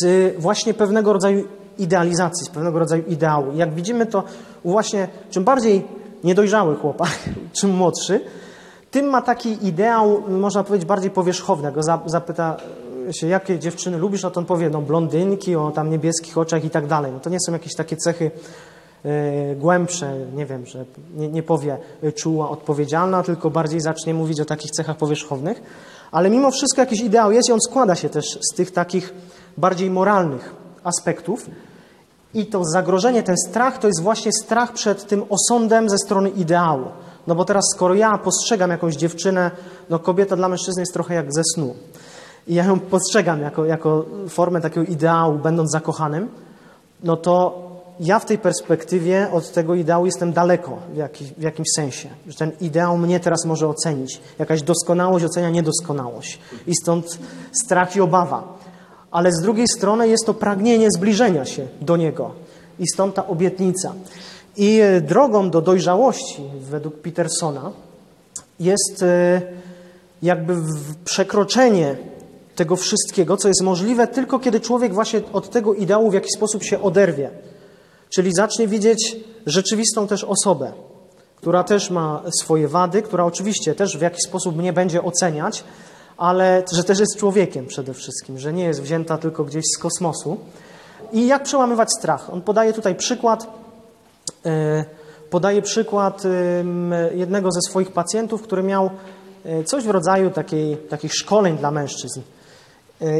z właśnie pewnego rodzaju idealizacji, z pewnego rodzaju ideału. Jak widzimy to właśnie, czym bardziej niedojrzały chłopak, czym młodszy, tym ma taki ideał, można powiedzieć, bardziej powierzchowny. Go zapyta się, jakie dziewczyny lubisz, no to on powie, no blondynki o tam niebieskich oczach i tak dalej. No to nie są jakieś takie cechy E, głębsze, nie wiem, że nie, nie powie czuła, odpowiedzialna, tylko bardziej zacznie mówić o takich cechach powierzchownych. Ale mimo wszystko jakiś ideał jest i on składa się też z tych takich bardziej moralnych aspektów. I to zagrożenie, ten strach, to jest właśnie strach przed tym osądem ze strony ideału. No bo teraz, skoro ja postrzegam jakąś dziewczynę, no kobieta dla mężczyzny jest trochę jak ze snu. I ja ją postrzegam jako, jako formę takiego ideału, będąc zakochanym, no to ja w tej perspektywie od tego ideału jestem daleko w, jakiś, w jakimś sensie. Że ten ideał mnie teraz może ocenić. Jakaś doskonałość ocenia niedoskonałość. I stąd strach i obawa. Ale z drugiej strony jest to pragnienie zbliżenia się do Niego. I stąd ta obietnica. I e, drogą do dojrzałości, według Petersona, jest e, jakby przekroczenie tego wszystkiego, co jest możliwe tylko kiedy człowiek właśnie od tego ideału w jakiś sposób się oderwie. Czyli zacznie widzieć rzeczywistą też osobę, która też ma swoje wady, która oczywiście też w jakiś sposób mnie będzie oceniać, ale że też jest człowiekiem przede wszystkim, że nie jest wzięta tylko gdzieś z kosmosu. I jak przełamywać strach? On podaje tutaj przykład, e, podaje przykład jednego ze swoich pacjentów, który miał e, coś w rodzaju takiej, takich szkoleń dla mężczyzn.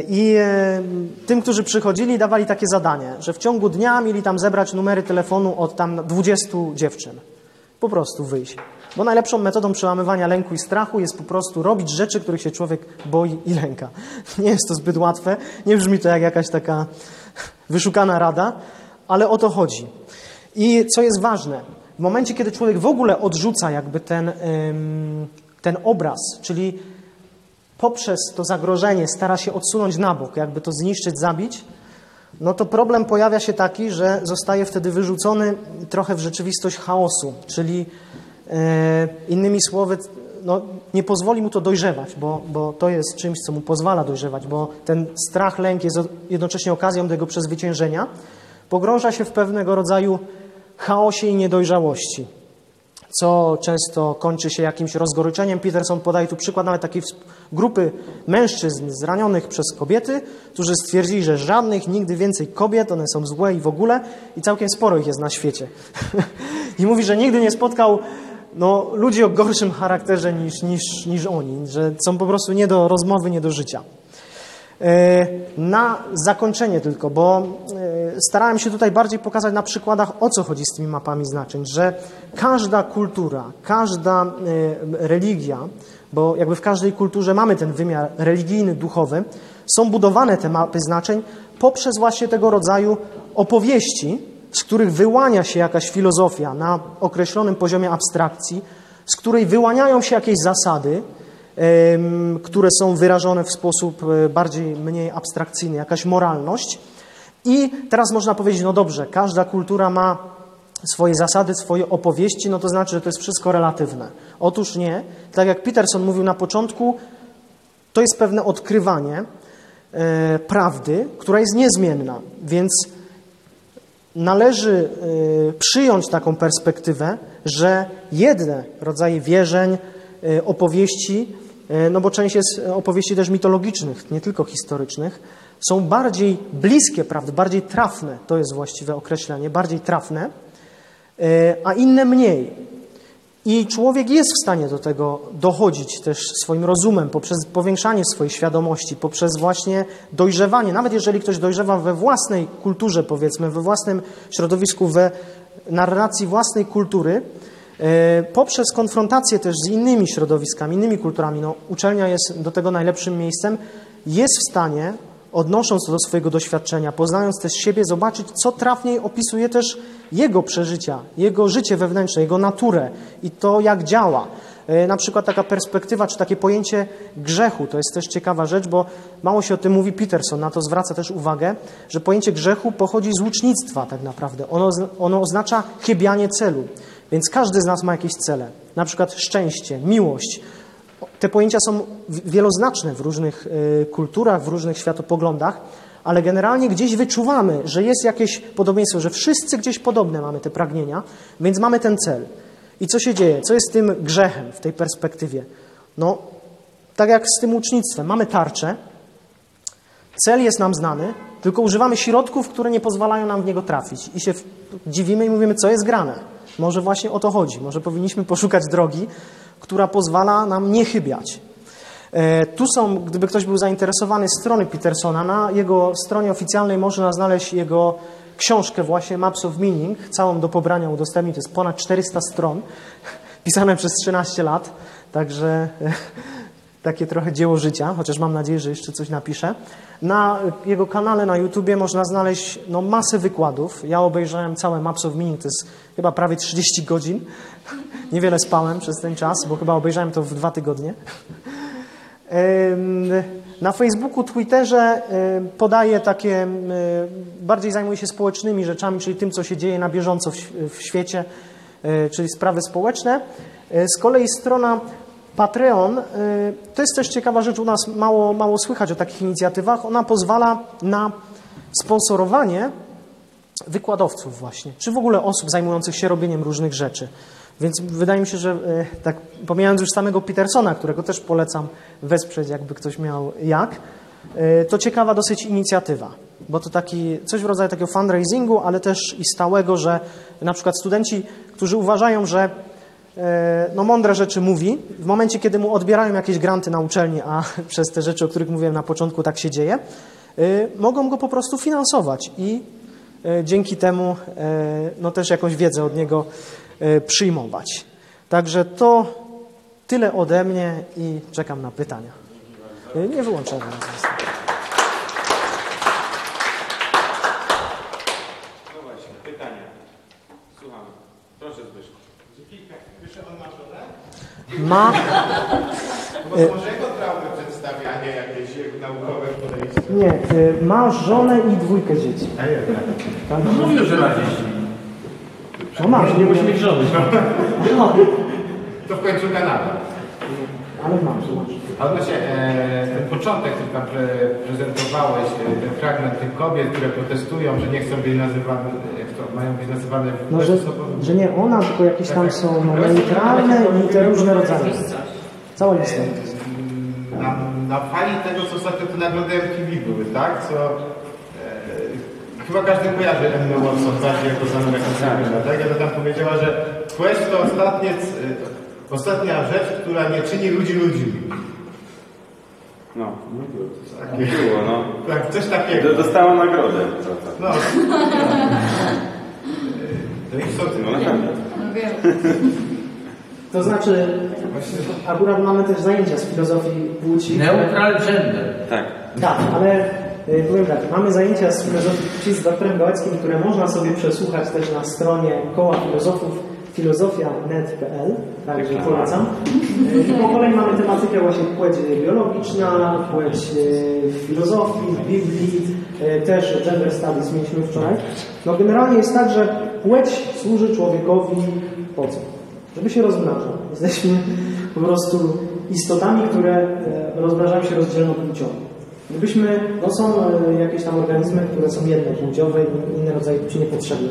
I e, tym, którzy przychodzili, dawali takie zadanie, że w ciągu dnia mieli tam zebrać numery telefonu od tam 20 dziewczyn. Po prostu wyjść. Bo najlepszą metodą przełamywania lęku i strachu jest po prostu robić rzeczy, których się człowiek boi i lęka. Nie jest to zbyt łatwe, nie brzmi to jak jakaś taka wyszukana rada, ale o to chodzi. I co jest ważne, w momencie, kiedy człowiek w ogóle odrzuca jakby ten, ten obraz, czyli poprzez to zagrożenie stara się odsunąć na bok, jakby to zniszczyć, zabić, no to problem pojawia się taki, że zostaje wtedy wyrzucony trochę w rzeczywistość chaosu, czyli innymi słowy, no, nie pozwoli mu to dojrzewać, bo, bo to jest czymś, co mu pozwala dojrzewać, bo ten strach, lęk jest jednocześnie okazją do jego przezwyciężenia, pogrąża się w pewnego rodzaju chaosie i niedojrzałości co często kończy się jakimś rozgoryczeniem. Peterson podaje tu przykład nawet takiej grupy mężczyzn zranionych przez kobiety, którzy stwierdzili, że żadnych nigdy więcej kobiet, one są złe i w ogóle i całkiem sporo ich jest na świecie. I mówi, że nigdy nie spotkał no, ludzi o gorszym charakterze niż, niż, niż oni, że są po prostu nie do rozmowy, nie do życia. E, na zakończenie tylko, bo e, starałem się tutaj bardziej pokazać na przykładach, o co chodzi z tymi mapami znaczeń, że każda kultura, każda e, religia, bo jakby w każdej kulturze mamy ten wymiar religijny, duchowy, są budowane te mapy znaczeń poprzez właśnie tego rodzaju opowieści, z których wyłania się jakaś filozofia na określonym poziomie abstrakcji, z której wyłaniają się jakieś zasady, które są wyrażone w sposób e, bardziej, mniej abstrakcyjny, jakaś moralność. I teraz można powiedzieć, no dobrze, każda kultura ma swoje zasady, swoje opowieści, no to znaczy, że to jest wszystko relatywne. Otóż nie. Tak jak Peterson mówił na początku, to jest pewne odkrywanie e, prawdy, która jest niezmienna, więc należy e, przyjąć taką perspektywę, że jedne rodzaje wierzeń, e, opowieści, e, no bo część jest opowieści też mitologicznych, nie tylko historycznych, są bardziej bliskie prawdy, bardziej trafne, to jest właściwe określenie, bardziej trafne, a inne mniej. I człowiek jest w stanie do tego dochodzić też swoim rozumem, poprzez powiększanie swojej świadomości, poprzez właśnie dojrzewanie. Nawet jeżeli ktoś dojrzewa we własnej kulturze, powiedzmy, we własnym środowisku, we narracji własnej kultury, e, poprzez konfrontację też z innymi środowiskami, innymi kulturami, no, uczelnia jest do tego najlepszym miejscem, jest w stanie odnosząc to do swojego doświadczenia, poznając też siebie, zobaczyć, co trafniej opisuje też jego przeżycia, jego życie wewnętrzne, jego naturę i to, jak działa. E, na przykład taka perspektywa, czy takie pojęcie grzechu, to jest też ciekawa rzecz, bo mało się o tym mówi Peterson, na to zwraca też uwagę, że pojęcie grzechu pochodzi z łucznictwa tak naprawdę. Ono, ono oznacza chybianie celu, więc każdy z nas ma jakieś cele, na przykład szczęście, miłość, te pojęcia są wieloznaczne w różnych e, kulturach, w różnych światopoglądach, ale generalnie gdzieś wyczuwamy, że jest jakieś podobieństwo, że wszyscy gdzieś podobne mamy te pragnienia, więc mamy ten cel. I co się dzieje? Co jest tym grzechem w tej perspektywie? No, tak jak z tym ucznictwem. Mamy tarczę, cel jest nam znany, tylko używamy środków, które nie pozwalają nam w niego trafić. I się dziwimy i mówimy, co jest grane. Może właśnie o to chodzi. Może powinniśmy poszukać drogi, która pozwala nam nie chybiać. E, tu są, gdyby ktoś był zainteresowany, strony Petersona. Na jego stronie oficjalnej można znaleźć jego książkę właśnie Maps of Meaning, całą do pobrania udostępnić. To jest ponad 400 stron, pisane przez 13 lat, także e, takie trochę dzieło życia, chociaż mam nadzieję, że jeszcze coś napiszę. Na jego kanale na YouTubie można znaleźć no, masę wykładów. Ja obejrzałem całe Maps of Meaning, to jest chyba prawie 30 godzin. Niewiele spałem przez ten czas, bo chyba obejrzałem to w dwa tygodnie. Na Facebooku, Twitterze podaję takie, bardziej zajmuję się społecznymi rzeczami, czyli tym, co się dzieje na bieżąco w świecie, e, czyli sprawy społeczne. E, z kolei strona Patreon, e, to jest też ciekawa rzecz, u nas mało, mało słychać o takich inicjatywach. Ona pozwala na sponsorowanie wykładowców właśnie, czy w ogóle osób zajmujących się robieniem różnych rzeczy. Więc wydaje mi się, że e, tak pomijając już samego Petersona, którego też polecam wesprzeć, jakby ktoś miał jak, e, to ciekawa dosyć inicjatywa, bo to taki, coś w rodzaju takiego fundraisingu, ale też i stałego, że na przykład studenci, którzy uważają, że no mądre rzeczy mówi, w momencie, kiedy mu odbierają jakieś granty na uczelni, a przez te rzeczy, o których mówiłem na początku, tak się dzieje, mogą go po prostu finansować i dzięki temu no też jakąś wiedzę od niego E, przyjmować. Także to tyle ode mnie i czekam na pytania. E, nie wyłączę teraz. No właśnie, pytania. Słuchamy. Proszę Zbyszku. Pisze on ma żonę? Ma. Bo może jego traumy przedstawianie jakieś naukowe podejście. Nie, e, ma żonę i dwójkę dzieci. A jednak. Tak? No mówił, że ma dzieci. No masz, Nie musi mieć żony. No, To w końcu Kanada. ale masz, masz. A odnośnie e, ten początek, który tam pre, prezentowałeś, e, ten fragment tych kobiet, które protestują, że nie chcą być nazywane, jak to mają być nazywane No, że, że nie ona, tylko jakieś tam są no, neutralne i te różne rodzaje. Cała lista. Mm, na, na fali tego, co ostatnio te nagrody MTV były, tak? Co, e, chyba każdy kojarzy Emma Watson bardziej jako zamerykanizacja, tak? Ja tam powiedziała, że Quest to ostatnie, c- ostatnia rzecz, która nie czyni ludzi ludźmi. No, Takie, było, no. tak, coś takiego. Dostała nagrodę za to. No. To jest co ty, No naprawdę. To znaczy, akurat mamy też zajęcia z filozofii płci. Neutral gender. Tak. Tak, ale y, powiem tak, mamy zajęcia z filozofii płci z doktorem Gałeckim, które można sobie przesłuchać też na stronie Koła Filozofów filozofia.net.pl, także polecam. E, I po kolei mamy tematykę właśnie płeć biologiczna, płeć e, w filozofii, w Biblii, e, też gender studies mieliśmy wczoraj. No generalnie jest tak, że płeć służy człowiekowi po co? Żeby się rozmnażał. Jesteśmy po prostu istotami, które e, rozmnażają się rozdzielnopłciowo. Gdybyśmy, no są e, jakieś tam organizmy, które są jednopłciowe i inne rodzaje płci niepotrzebne.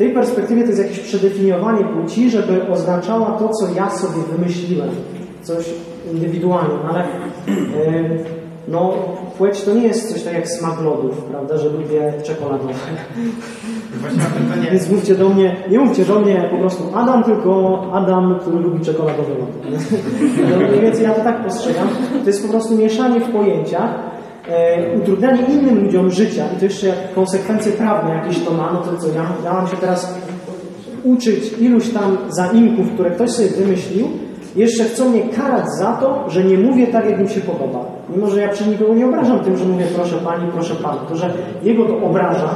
W tej perspektywie to jest jakieś przedefiniowanie płci, żeby oznaczała to, co ja sobie wymyśliłem. Coś indywidualnie, ale e, no, płeć to nie jest coś tak jak smak lodów, prawda, że lubię czekoladowe. Więc mówcie do mnie, nie mówcie do mnie po prostu Adam, tylko Adam, który lubi czekoladowe lody. No, mniej więcej ja to tak postrzegam. To jest po prostu mieszanie w pojęciach, utrudnianie innym ludziom życia i to jeszcze jak konsekwencje prawne jakieś to ma, no to co, ja, ja się teraz uczyć iluś tam zaimków, które ktoś sobie wymyślił, jeszcze chcą mnie karać za to, że nie mówię tak, jak mi się podoba. Mimo, że ja przy nikogo nie obrażam tym, że mówię proszę pani, proszę pan. To, że jego to obraża,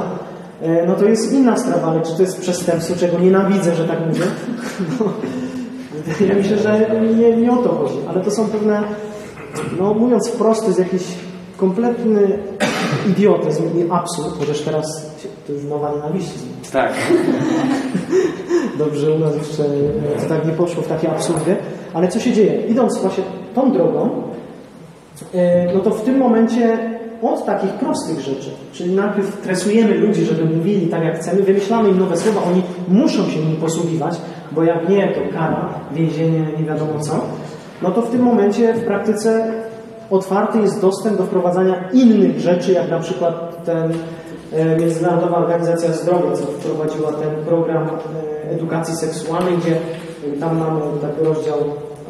e, no to jest inna sprawa, ale czy to jest przestępstwo, czego nienawidzę, że tak mówię? No, ja myślę, że nie, nie o to chodzi, ale to są pewne, no mówiąc wprost, to jest kompletny idiotyzm i absurd, chociaż teraz to już mowa nienawiści. Tak. Dobrze, u nas jeszcze e, to tak nie poszło w takie absurdy. Ale co się dzieje? Idąc właśnie tą drogą, e, no to w tym momencie od takich prostych rzeczy, czyli najpierw tresujemy ludzi, żeby mówili tak jak chcemy, wymyślamy im nowe słowa, oni muszą się nimi posługiwać, bo jak nie, to kara, więzienie, nie wiadomo co, no to w tym momencie w praktyce otwarty jest dostęp do wprowadzania innych rzeczy, jak na przykład ten e, Międzynarodowa Organizacja Zdrowia, co wprowadziła ten program e, edukacji seksualnej, gdzie e, tam mamy taki rozdział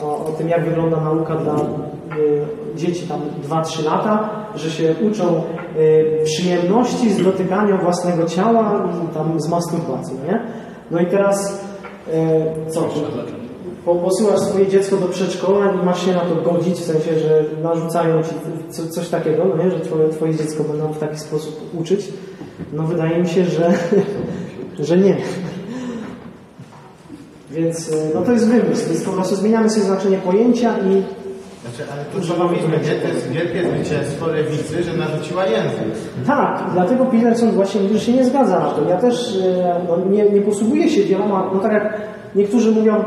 o, o tym, jak wygląda nauka dla dzieci tam 2-3 lata, że się uczą przyjemności z dotykania własnego ciała tam z masturbacji, nie? No i teraz co? Po- Posyłasz swoje dziecko do przedszkola i masz się na to godzić, w sensie, że narzucają ci co, coś takiego, no nie? że twoje, twoje dziecko będą w taki sposób uczyć. No wydaje mi się, że, że nie. Więc e, no to jest wymysł, więc po prostu zmieniamy sobie znaczenie pojęcia i Znaczy, ale tu trzeba mieć? To jest wielkie zwycięstwo lewicy, że narzuciła język. Tak, dlatego Peterson właśnie że się nie zgadza na to. Ja też e, no, nie, nie posługuję się wieloma, no tak jak niektórzy mówią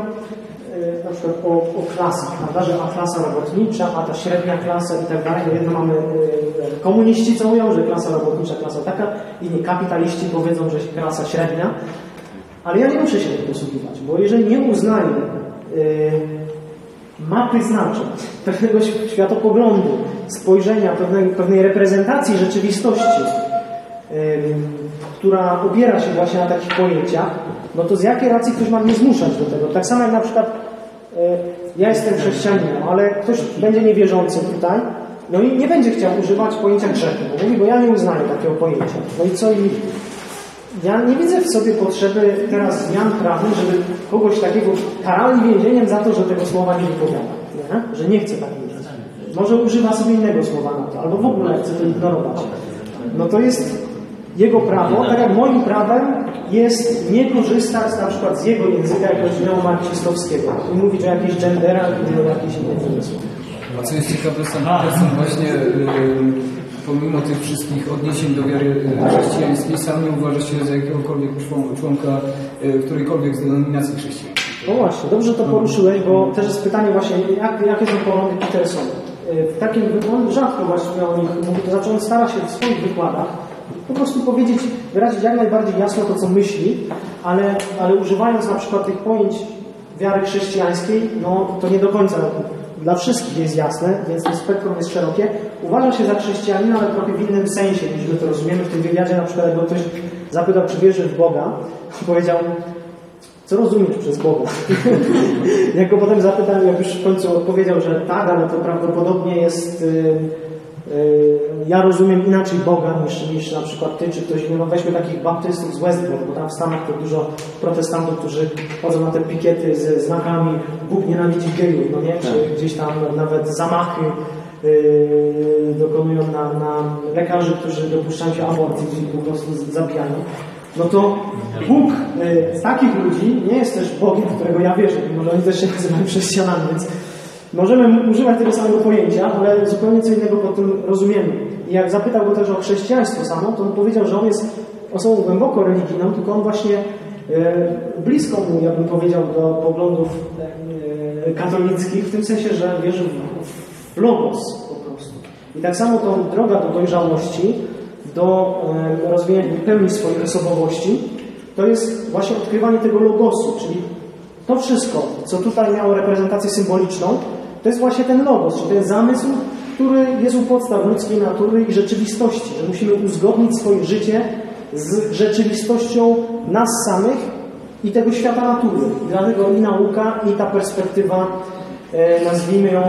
na przykład o, o klasach, prawda, że a klasa robotnicza, a ta średnia klasa i tak dalej. No jedno mamy e, komuniści, co mówią, że klasa robotnicza, klasa taka, inni kapitaliści powiedzą, że klasa średnia. Ale ja nie muszę się tym posługiwać, bo jeżeli nie uznaję e, mapy znaczeń, pewnego światopoglądu, spojrzenia, pewnej, pewnej reprezentacji rzeczywistości, ym, która opiera się właśnie na takich pojęciach, no to z jakiej racji ktoś ma mnie zmuszać do tego? Tak samo jak na przykład y, ja jestem chrześcijaninem, ale ktoś będzie niewierzący tutaj, no i nie będzie chciał używać pojęcia grzechu, bo mówi, bo ja nie uznaję takiego pojęcia. No i co i ja nie widzę w sobie potrzeby teraz zmian prawnych, żeby kogoś takiego karali więzieniem za to, że tego słowa nie wypowiada. Że nie chce tak mówić. Może używa sobie innego słowa na to, albo w ogóle chce to ignorować. No to jest jego prawo, tak jak moim prawem jest nie korzystać na przykład z jego języka jakiegoś neomarksistowskiego i mówić o jakichś genderach i o jakichś innych. A co jest ciekawe, sam Peterson właśnie y, pomimo tych wszystkich odniesień do wiary y, chrześcijańskiej sam nie uważa się za jakiegokolwiek człon- członka y, którejkolwiek z denominacji chrześcijańskiej. No właśnie, dobrze to poruszyłeś, bo też jest pytanie właśnie, jak, jakie są poglądy Petersona. W takim on rzadko właśnie o nich mówi, to znaczy on stara się w swoich wykładach po prostu powiedzieć, wyrazić jak najbardziej jasno to, co myśli, ale, ale używając na przykład tych pojęć wiary chrześcijańskiej, no to nie do końca dla wszystkich jest jasne, więc to spektrum jest szerokie. Uważa się za chrześcijanina, ale trochę w innym sensie, niż my to rozumiemy. W tym wywiadzie na przykład, jakby ktoś zapytał, czy wierzy w Boga, powiedział, co rozumiesz przez Boga? jak go potem zapytałem, jak już w końcu odpowiedział, że tak, ale to prawdopodobnie jest. y, y, ja rozumiem inaczej Boga niż, niż na przykład ty czy ktoś inny. No weźmy takich baptystów z Westport, bo tam w Stanach to dużo protestantów, którzy chodzą na te pikiety ze znakami Bóg nienawidzi gejów, no nie? Czy gdzieś tam nawet zamachy yy, dokonują na, na lekarzy, którzy dopuszczają się aborcji, czyli po prostu zabijają. no to Bóg y, takich ludzi nie jest też Bogiem, którego ja wierzę, mimo że oni też się nazywają chrześcijanami, więc możemy używać tego samego pojęcia, ale zupełnie co innego pod tym rozumiemy. I jak zapytał go też o chrześcijaństwo samo, to on powiedział, że on jest osobą głęboko religijną, tylko on właśnie y, blisko mu, ja bym powiedział, do poglądów y, katolickich, w tym sensie, że wierzy w, w logos po prostu. I tak samo to droga do dojrzałości, do e, rozwijania pełni swojej osobowości, to jest właśnie odkrywanie tego logosu, czyli to wszystko, co tutaj miało reprezentację symboliczną, to jest właśnie ten logos, czyli ten zamysł, który jest u podstaw ludzkiej natury i rzeczywistości, że musimy uzgodnić swoje życie z rzeczywistością nas samych i tego świata natury. I dlatego i nauka, i ta perspektywa, e, nazwijmy ją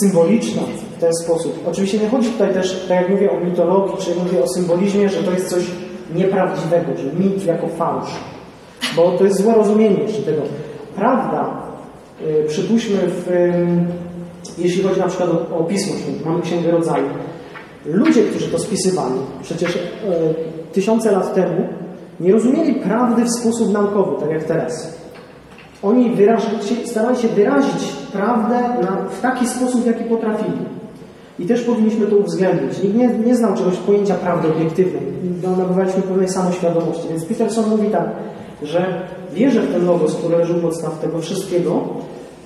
symboliczna w ten sposób. Oczywiście nie chodzi tutaj też, tak jak mówię o mitologii, czy mówię o symbolizmie, że to jest coś nieprawdziwego, że mit jako fałsz. Bo to jest złe rozumienie jeszcze tego. Prawda, przypuśćmy, w, y, jeśli chodzi na przykład o, o Pismo Święte, mamy Księgę Rodzaju. Ludzie, którzy to spisywali, przecież y, tysiące lat temu, nie rozumieli prawdy w sposób naukowy, tak jak teraz. Oni wyrażali, starali się wyrazić prawdę na, w taki sposób, jaki potrafili. I też powinniśmy to uwzględnić. Nikt nie, nie znał czegoś pojęcia prawdy obiektywnej. No, nabywaliśmy pewnej samoświadomości. Więc Peterson mówi tak, że wierzę w ten logos, który leży u podstaw tego wszystkiego,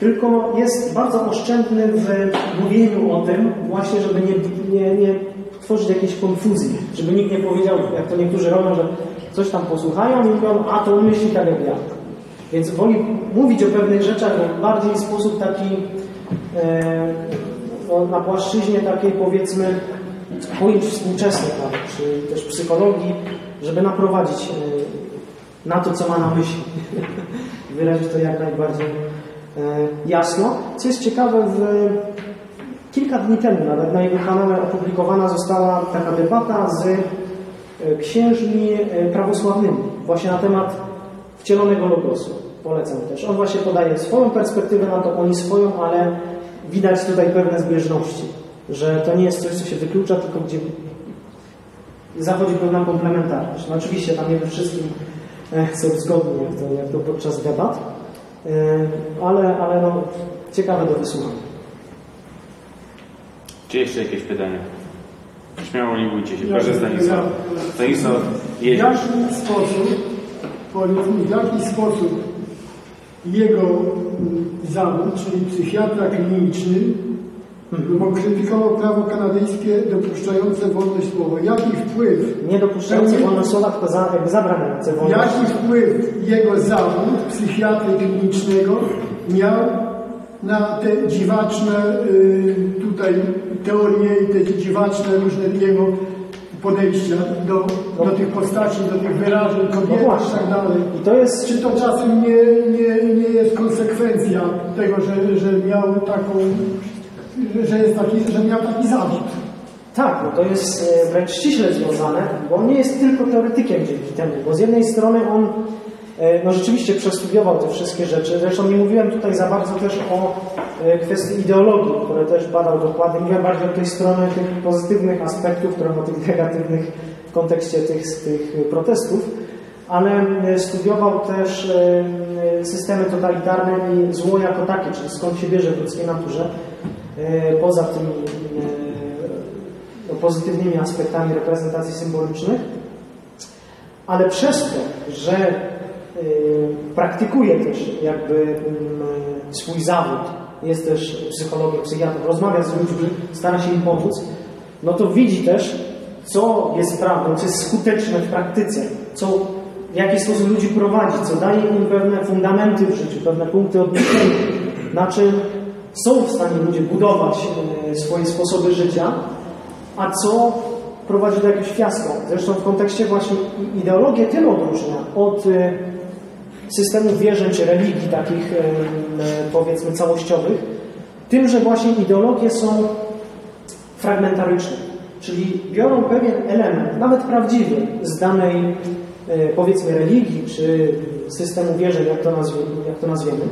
tylko jest bardzo oszczędny w mówieniu o tym, właśnie, żeby nie, nie, nie tworzyć jakiejś konfuzji. Żeby nikt nie powiedział, jak to niektórzy robią, że coś tam posłuchają i mówią, a to on myśli tak jak ja. Więc woli mówić o pewnych rzeczach w bardziej sposób taki e, no, na płaszczyźnie takiej powiedzmy pojęć współczesnych, tak, czy też psychologii, żeby naprowadzić e, na to, co ma na myśli. Wyrazić to jak najbardziej e, jasno. Co jest ciekawe, w, kilka dni temu nawet na jego kanale opublikowana została taka debata z e, księżmi e, prawosławnymi właśnie na temat wcielonego logosu. Polecam też. On właśnie podaje swoją perspektywę na to, oni swoją, ale widać tutaj pewne zbieżności, że to nie jest coś, co się wyklucza, tylko gdzie zachodzi pewna komplementarność. No oczywiście tam nie we wszystkim są zgodni, jak to, jak to podczas debat, e, ale, ale no, ciekawe do wysłuchania. Czy jeszcze jakieś pytania? Śmiało nie bójcie się. Proszę Stanisław. Stanisław, W jaki sposób, powiedz mi, w jaki sposób jego mm, zawód, czyli psychiatra kliniczny, bo krytykował prawo kanadyjskie dopuszczające wolność słowa. Jaki wpływ, Nie dopuszczający wolność słowa, tylko za, jakby zabraniający wolność. jaki wpływ jego zawód psychiatry klinicznego miał na te dziwaczne y, tutaj teorie i te dziwaczne różne jego podejścia do, do tych postaci, do tych wyrażeń No kobiet i właśnie. tak dalej. I to jest Czy to czasem nie, nie, nie jest konsekwencja tego, że, że miał taką, że, jest taki, że miał taki zawód? Tak, no to jest e, wręcz ściśle związane, bo on nie jest tylko teoretykiem dzięki temu, bo z jednej strony on e, no rzeczywiście przestudiował te wszystkie rzeczy. Zresztą nie mówiłem tutaj za bardzo też o e, kwestii ideologii, które też badał dokładnie. Mówiłem bardziej od tej strony tych pozytywnych aspektów, które o tych negatywnych w kontekście tych, tych protestów, ale studiował też systemy totalitarne i zło jako takie, czyli skąd się bierze w ludzkiej naturze. E, Poza tymi e, no, pozytywnymi aspektami reprezentacji symbolicznych, ale przez to, że y, praktykuje też jakby y, swój zawód, jest też psychologiem, psychiatrą, rozmawia z ludźmi, stara się im pomóc, no to widzi też, co jest prawdą, co jest skuteczne w praktyce, co, w jaki sposób ludzi prowadzi, co daje im pewne fundamenty w życiu, pewne punkty odniesienia, na czym są w stanie ludzie budować y, swoje sposoby życia, a co prowadzi do jakiegoś fiaska. Zresztą w kontekście właśnie ideologię tym odróżnia od y, systemów wierzeń czy religii takich y, powiedzmy całościowych, tym, że właśnie ideologie są fragmentaryczne, czyli biorą pewien element, nawet prawdziwy, z danej powiedzmy religii czy systemu wierzeń, jak to, jak to nazwiemy.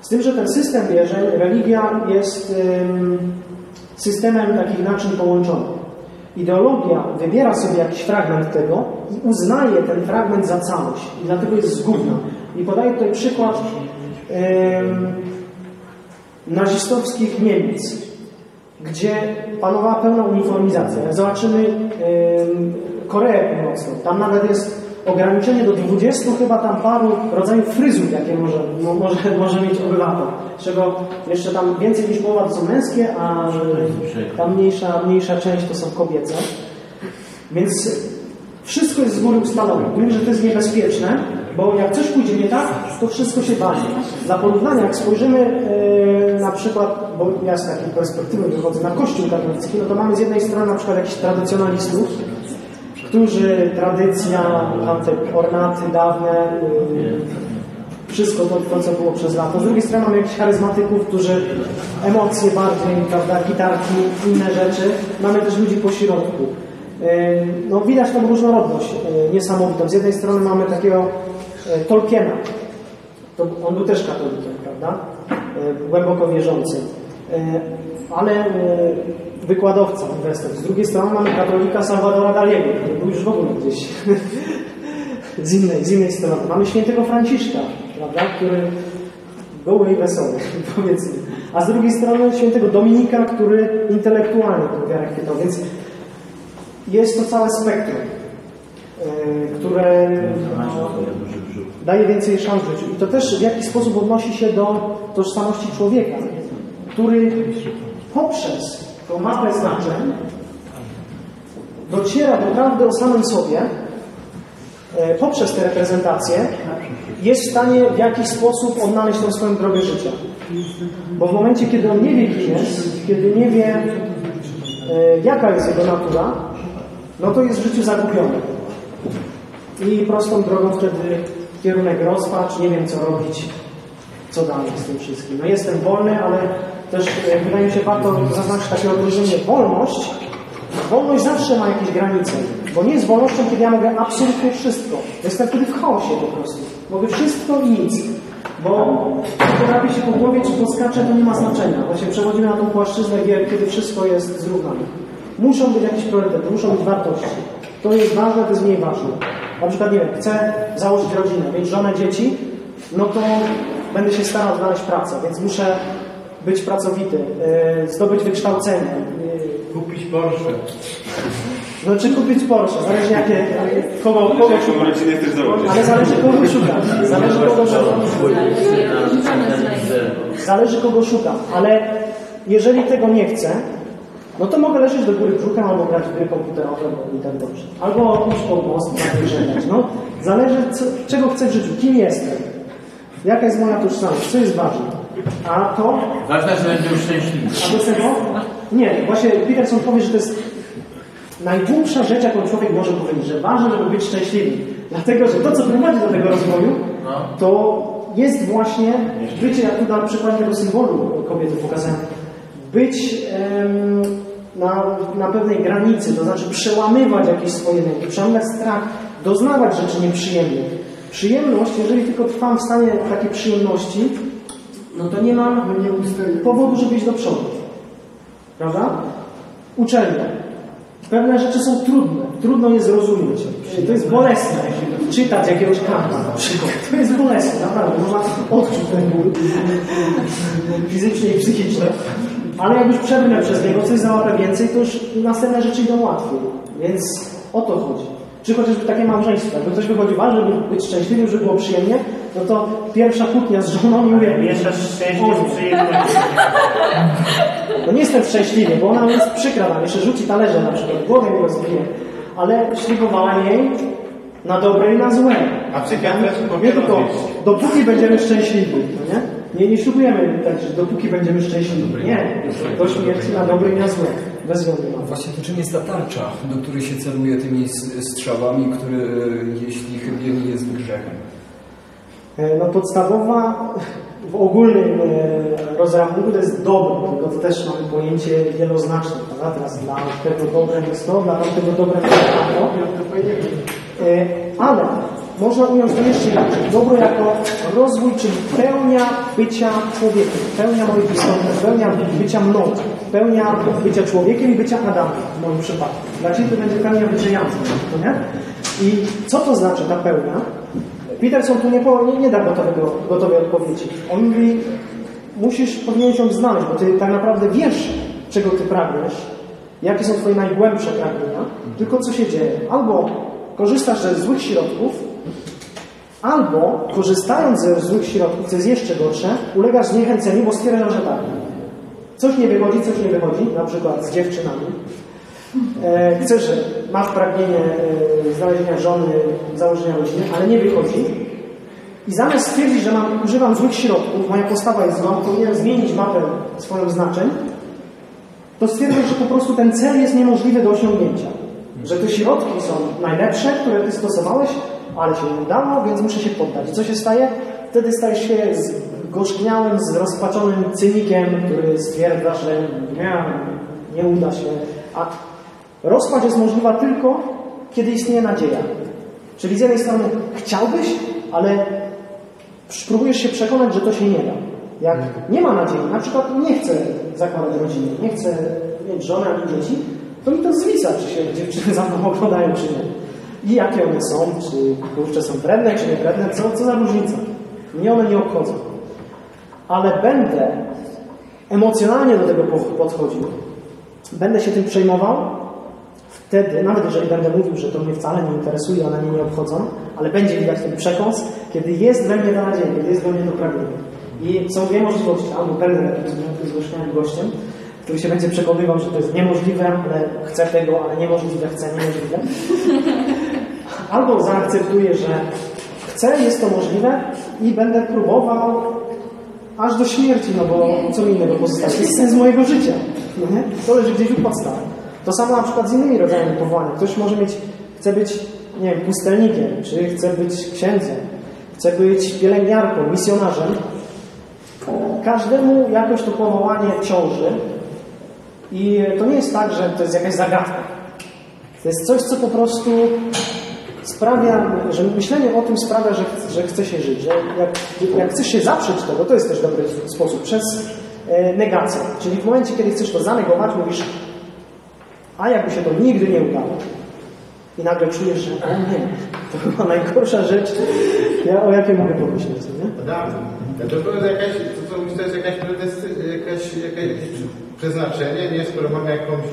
Z tym, że ten system wierzeń, religia jest systemem takich naczyń połączonych. ideologia wybiera sobie jakiś fragment tego i uznaje ten fragment za całość. I dlatego jest zgubna. I podaję tutaj przykład nazistowskich Niemiec, gdzie panowała pełna uniformizacja. Zobaczymy Koreę Północną, tam nawet jest ograniczenie do 20 chyba tam paru rodzajów fryzur, jakie może, mo, może, może mieć obywatel. Z czego jeszcze tam więcej niż połowa to są męskie, a ta mniejsza, mniejsza część to są kobiece. Więc wszystko jest z góry ustalone. Mówię, że to jest niebezpieczne, bo jak coś pójdzie nie tak, to wszystko się bali. Dla porównania, jak spojrzymy e, na przykład, bo ja z takiej perspektywy wychodzę na Kościół katolicki, no to mamy z jednej strony na przykład jakichś tradycjonalistów, którzy tradycja, tamte ornaty dawne, y, wszystko to, co było przez lata. Z drugiej strony mamy jakichś charyzmatyków, którzy emocje bardziej, prawda, gitarki, inne rzeczy. Mamy też ludzi po środku. Y, No widać tą różnorodność y, niesamowitą. Z jednej strony mamy takiego Tolkiena. To on był też katolikiem, prawda? Głęboko wierzący. Ale wykładowca, inwestor. Z drugiej strony mamy katolika Salvadora Daliego, który był już w ogóle gdzieś z innej, z innej strony. Mamy świętego Franciszka, prawda? który był i wesoły, powiedzmy. A z drugiej strony świętego Dominika, który intelektualnie tę wiarę chwytał. Więc jest to całe spektrum, y, które no, daje więcej szans w życiu. I to też w jakiś sposób odnosi się do tożsamości człowieka, który poprzez tą mapę znaczeń dociera do prawdy o samym sobie, e, poprzez te reprezentacje, jest w stanie w jakiś sposób odnaleźć tą swoją drogę życia. Bo w momencie, kiedy on nie wie, kim jest, kiedy nie wie, e, jaka jest jego natura, no to jest w życiu zagubiony. I prostą drogą wtedy kierunek rozpacz, nie wiem co robić, co dalej z tym wszystkim. No jestem wolny, ale też e, wydaje mi się warto zaznaczyć takie odróżnienie. Wolność, wolność zawsze ma jakieś granice, bo nie jest wolnością, kiedy ja mogę absolutnie wszystko. Jestem wtedy w chaosie po prostu. Mogę wszystko i nic. Bo potrafię się po głowie, czy poskaczę, to nie ma znaczenia. Właśnie przechodzimy na tą płaszczyznę gier, kiedy wszystko jest zrównane. Muszą być jakieś priorytety, muszą być wartości. To jest ważne, to jest mniej ważne. Na przykład, nie wiem, chcę założyć rodzinę, mieć żonę, dzieci, no to będę się starał znaleźć pracę, więc muszę być pracowity, yy, zdobyć wykształcenie. Kupić Porsche. no czy kupić Porsche, zależy jakie, kogo, kogo Jaką szukać. Ale zależy kogo szukam. Zależy kogo szukam. Zależy kogo szukam, ale jeżeli tego nie chcę, no to mogę leżeć do góry brzuchem albo grać w gry komputerowe bo i tak dobrze. Albo iść pod most żegnać. No, zależy co, czego chcę w życiu, kim jestem, jaka jest moja tożsamość, co jest ważne. A to, Ważne, że będę szczęśliwy. a do tego, nie, właśnie Peterson powie, że to jest najgłupsza rzecz, jaką człowiek może powiedzieć, że ważne, żeby być szczęśliwy. Dlatego, że to, co prowadzi do tego rozwoju, to jest właśnie bycie, jak tu na przykładzie tego symbolu kobiety pokazałem, być em, na, na pewnej granicy, to znaczy przełamywać jakieś swoje lęki, przełamywać strach, doznawać rzeczy nieprzyjemnych. Przyjemność, jeżeli tylko trwam w stanie takiej przyjemności, no to nie ustaje. powodu, żeby iść do przodu. Prawda? Uczelnia. Pewne rzeczy są trudne. Trudno je zrozumieć. To jest bolesne. Czytać jakiegoś kanta. To jest bolesne, naprawdę. Można odczuć ten ból fizycznie i psychicznie. Ale jak już przebrnę przez niego, coś załapę więcej, to już następne rzeczy idą łatwiej. Więc o to chodzi. Czy chociażby takie małżeństwo. Jakby ktoś wychodzi ważne, żeby być szczęśliwym, żeby było przyjemnie, no to pierwsza kłótnia z żoną i mówię, Mieszasz szczęście z przyjemnością. no nie jestem szczęśliwy, bo ona jest przykra nam, jeszcze rzuci talerze na przykład, głowę mi rozbije. Ale ślubowałem jej na dobre i na złe. A psychiatra Nie tylko, dopóki będziemy szczęśliwi, no nie? Nie, nie ślubujemy tak, że dopóki będziemy szczęśliwi. Nie, do śmierci na dobre i na złe. Bez względu na to. Właśnie to czym jest ta tarcza, do której się celuje tymi strzałami, który e, jeśli chybienie jest grzechem? E, No podstawowa w ogólnym e, rozrachunku to jest dobro, tylko to też mamy pojęcie wieloznaczne, prawda? Teraz dla tego dobrem jest to, dla tamtego dobrem jest tamto. E, Ale można ująć to jeszcze inaczej. Dobro jako rozwój, czyli pełnia bycia człowiekiem, pełnia mojej istotności, pełnia bycia mną, pełnia bycia człowiekiem i bycia Adamem w moim przypadku. Dla Ciebie to będzie pełnia bycia nie? I co to znaczy ta pełnia? Peterson tu nie, nie, nie da gotowego, gotowej odpowiedzi. On mówi, musisz, powinieneś ją znaleźć, bo Ty tak naprawdę wiesz, czego Ty pragniesz, jakie są Twoje najgłębsze pragnienia, tylko co się dzieje. Albo korzystasz ze złych środków, albo korzystając ze złych środków, co jest jeszcze gorsze, ulegasz zniechęceniu, bo stwierdzasz, że tak. Coś nie wychodzi, coś nie wychodzi, na przykład z dziewczynami. E, chcesz, masz pragnienie e, znalezienia żony, założenia rodziny, ale nie wychodzi. I zamiast stwierdzić, że mam, używam złych środków, moja postawa jest zła, powinienem zmienić mapę swoich znaczeń, to stwierdzę, że po prostu ten cel jest niemożliwy do osiągnięcia. Że te środki są najlepsze, które ty stosowałeś, ale się nie udało, więc muszę się poddać. I co się staje? Wtedy stajesz się gorzkniałym, zrozpaczonym cynikiem, który stwierdza, że nie, nie uda się. A rozpacz jest możliwa tylko, kiedy istnieje nadzieja. Czyli z jednej strony chciałbyś, ale próbujesz się przekonać, że to się nie da. Jak nie ma nadziei, na przykład nie chcę zakładać rodziny, nie chcę mieć żony ani dzieci, to mi to zwisa, czy się dziewczyny za mną oglądają, czy nie. I jakie one są, czy kurczę są wredne, czy nie wredne, co, co za różnica. Mnie one nie obchodzą. Ale będę emocjonalnie do tego podchodził, będę się tym przejmował, wtedy, nawet jeżeli będę mówił, że to mnie wcale nie interesuje, one mnie nie obchodzą, ale będzie widać ten przekąs, kiedy jest we mnie ta nadzieja, kiedy jest we mnie to pragnienie. I są dwie możliwości. Albo będę takim zgłoszeniowym gościem, który się będzie przekonywał, że to jest niemożliwe, ale chcę tego, ale niemożliwe, chcę, niemożliwe. Albo zaakceptuję, że chcę, jest to możliwe i będę próbował aż do śmierci, no bo co innego pozostaje. To jest sens mojego życia. No nie? To leży gdzieś u podstaw. To samo na przykład z innymi rodzajami powołania. Ktoś może mieć, chce być, nie wiem, pustelnikiem, czy chce być księdzem, chce być pielęgniarką, misjonarzem. Każdemu jakoś to powołanie ciąży i to nie jest tak, że to jest jakaś zagadka. To jest coś, co po prostu sprawia, że myślenie o tym sprawia, że, że chce się żyć. Że jak, jak chcesz się zaprzeć tego, to jest też dobry sposób, przez e, negację. Czyli w momencie, kiedy chcesz to zanegować, mówisz, a jakby się to nigdy nie udało. I nagle czujesz, że o nie, to chyba najgorsza rzecz, ja, o jakiej mogę pomyśleć. Nie? To, to jest jakaś, to, to, to jest jakaś, jakaś, jakieś przeznaczenie, nie? Skoro mamy jakąś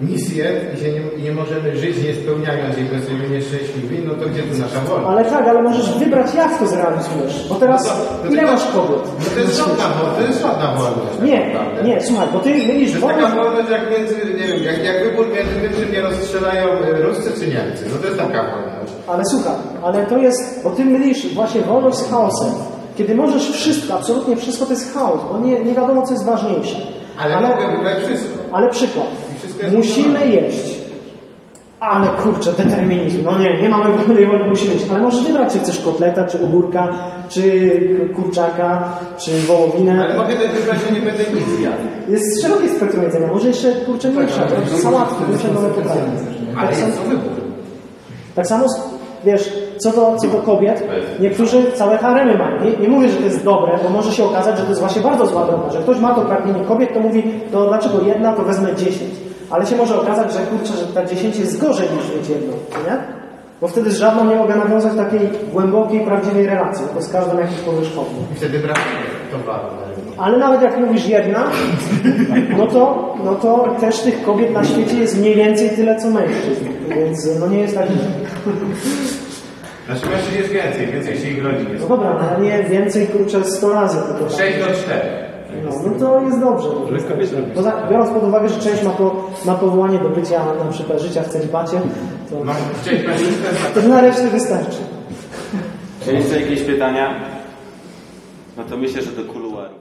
misję i się nie, nie możemy żyć nie spełniając jej, jesteśmy nieszczęśliwi, no to gdzie tu nasza wola? Ale tak, ale możesz wybrać, jak to zrealizujesz. Bo teraz No to- no ile to- masz kobiet? No to jest żadna wolność, to jest żadna wolność. tak Nie, naprawdę. nie, słuchaj, bo ty mylisz To jest taka wolność. wolność jak między, nie wiem, jak, jak wybór między tym, czy mnie rozstrzelają y, Ruscy czy Niemcy. No to jest taka wolność. Ale słuchaj, ale to jest, bo ty mylisz właśnie wolność z chaosem. Kiedy możesz wszystko, absolutnie wszystko to jest chaos, bo nie, nie wiadomo, co jest ważniejsze. Ale, ale, mogę wybrać wszystko. ale przykład. Musimy jeść. Ale kurczę, determinizm. No nie, nie mamy wolnej woli, musimy jeść. Ale możesz wybrać, czy chcesz kotleta, czy ogórka, czy kurczaka, czy wołowinę. Ale mogę też wybrać, że nie będę nic jadł. Jest szerokie spektrum jedzenia. Może jeszcze kurczę mniejsza, sałatki, potrawy. Ale Tak jest to wybór. tak samo, wiesz, co do, co do kobiet, niektórzy całe haremy mają. Nie, nie mówię, że to jest dobre, bo może się okazać, że to jest właśnie bardzo zła droga, że ktoś ma to pragnienie kobiet, to mówi, to dlaczego jedna, to wezmę dziesięć. Ale się może okazać, że kurczę, że ta dziesięć jest gorzej niż mieć jedną, nie? Bo wtedy z żadną nie mogę nawiązać takiej głębokiej, prawdziwej relacji, tylko z każdym jakiś powierzchowny. I wtedy brakuje towaru. Ale nawet jak mówisz jedna, no to, no to też tych kobiet na świecie jest mniej więcej tyle, co mężczyzn. Więc no nie jest tak. Znaczy mężczyzn jest więcej, więcej się ich rodzi. No Jest dobra, ale nie więcej kurczę 100 razy tak. 6 do 4. No, no to jest dobrze. Poza, biorąc pod uwagę, że część ma, po, ma powołanie do bycia na przykład życia w celibacie, to, mężczyznę, to na resztę wystarczy. Czy jeszcze jakieś pytania? No to myślę, że do kuluarów.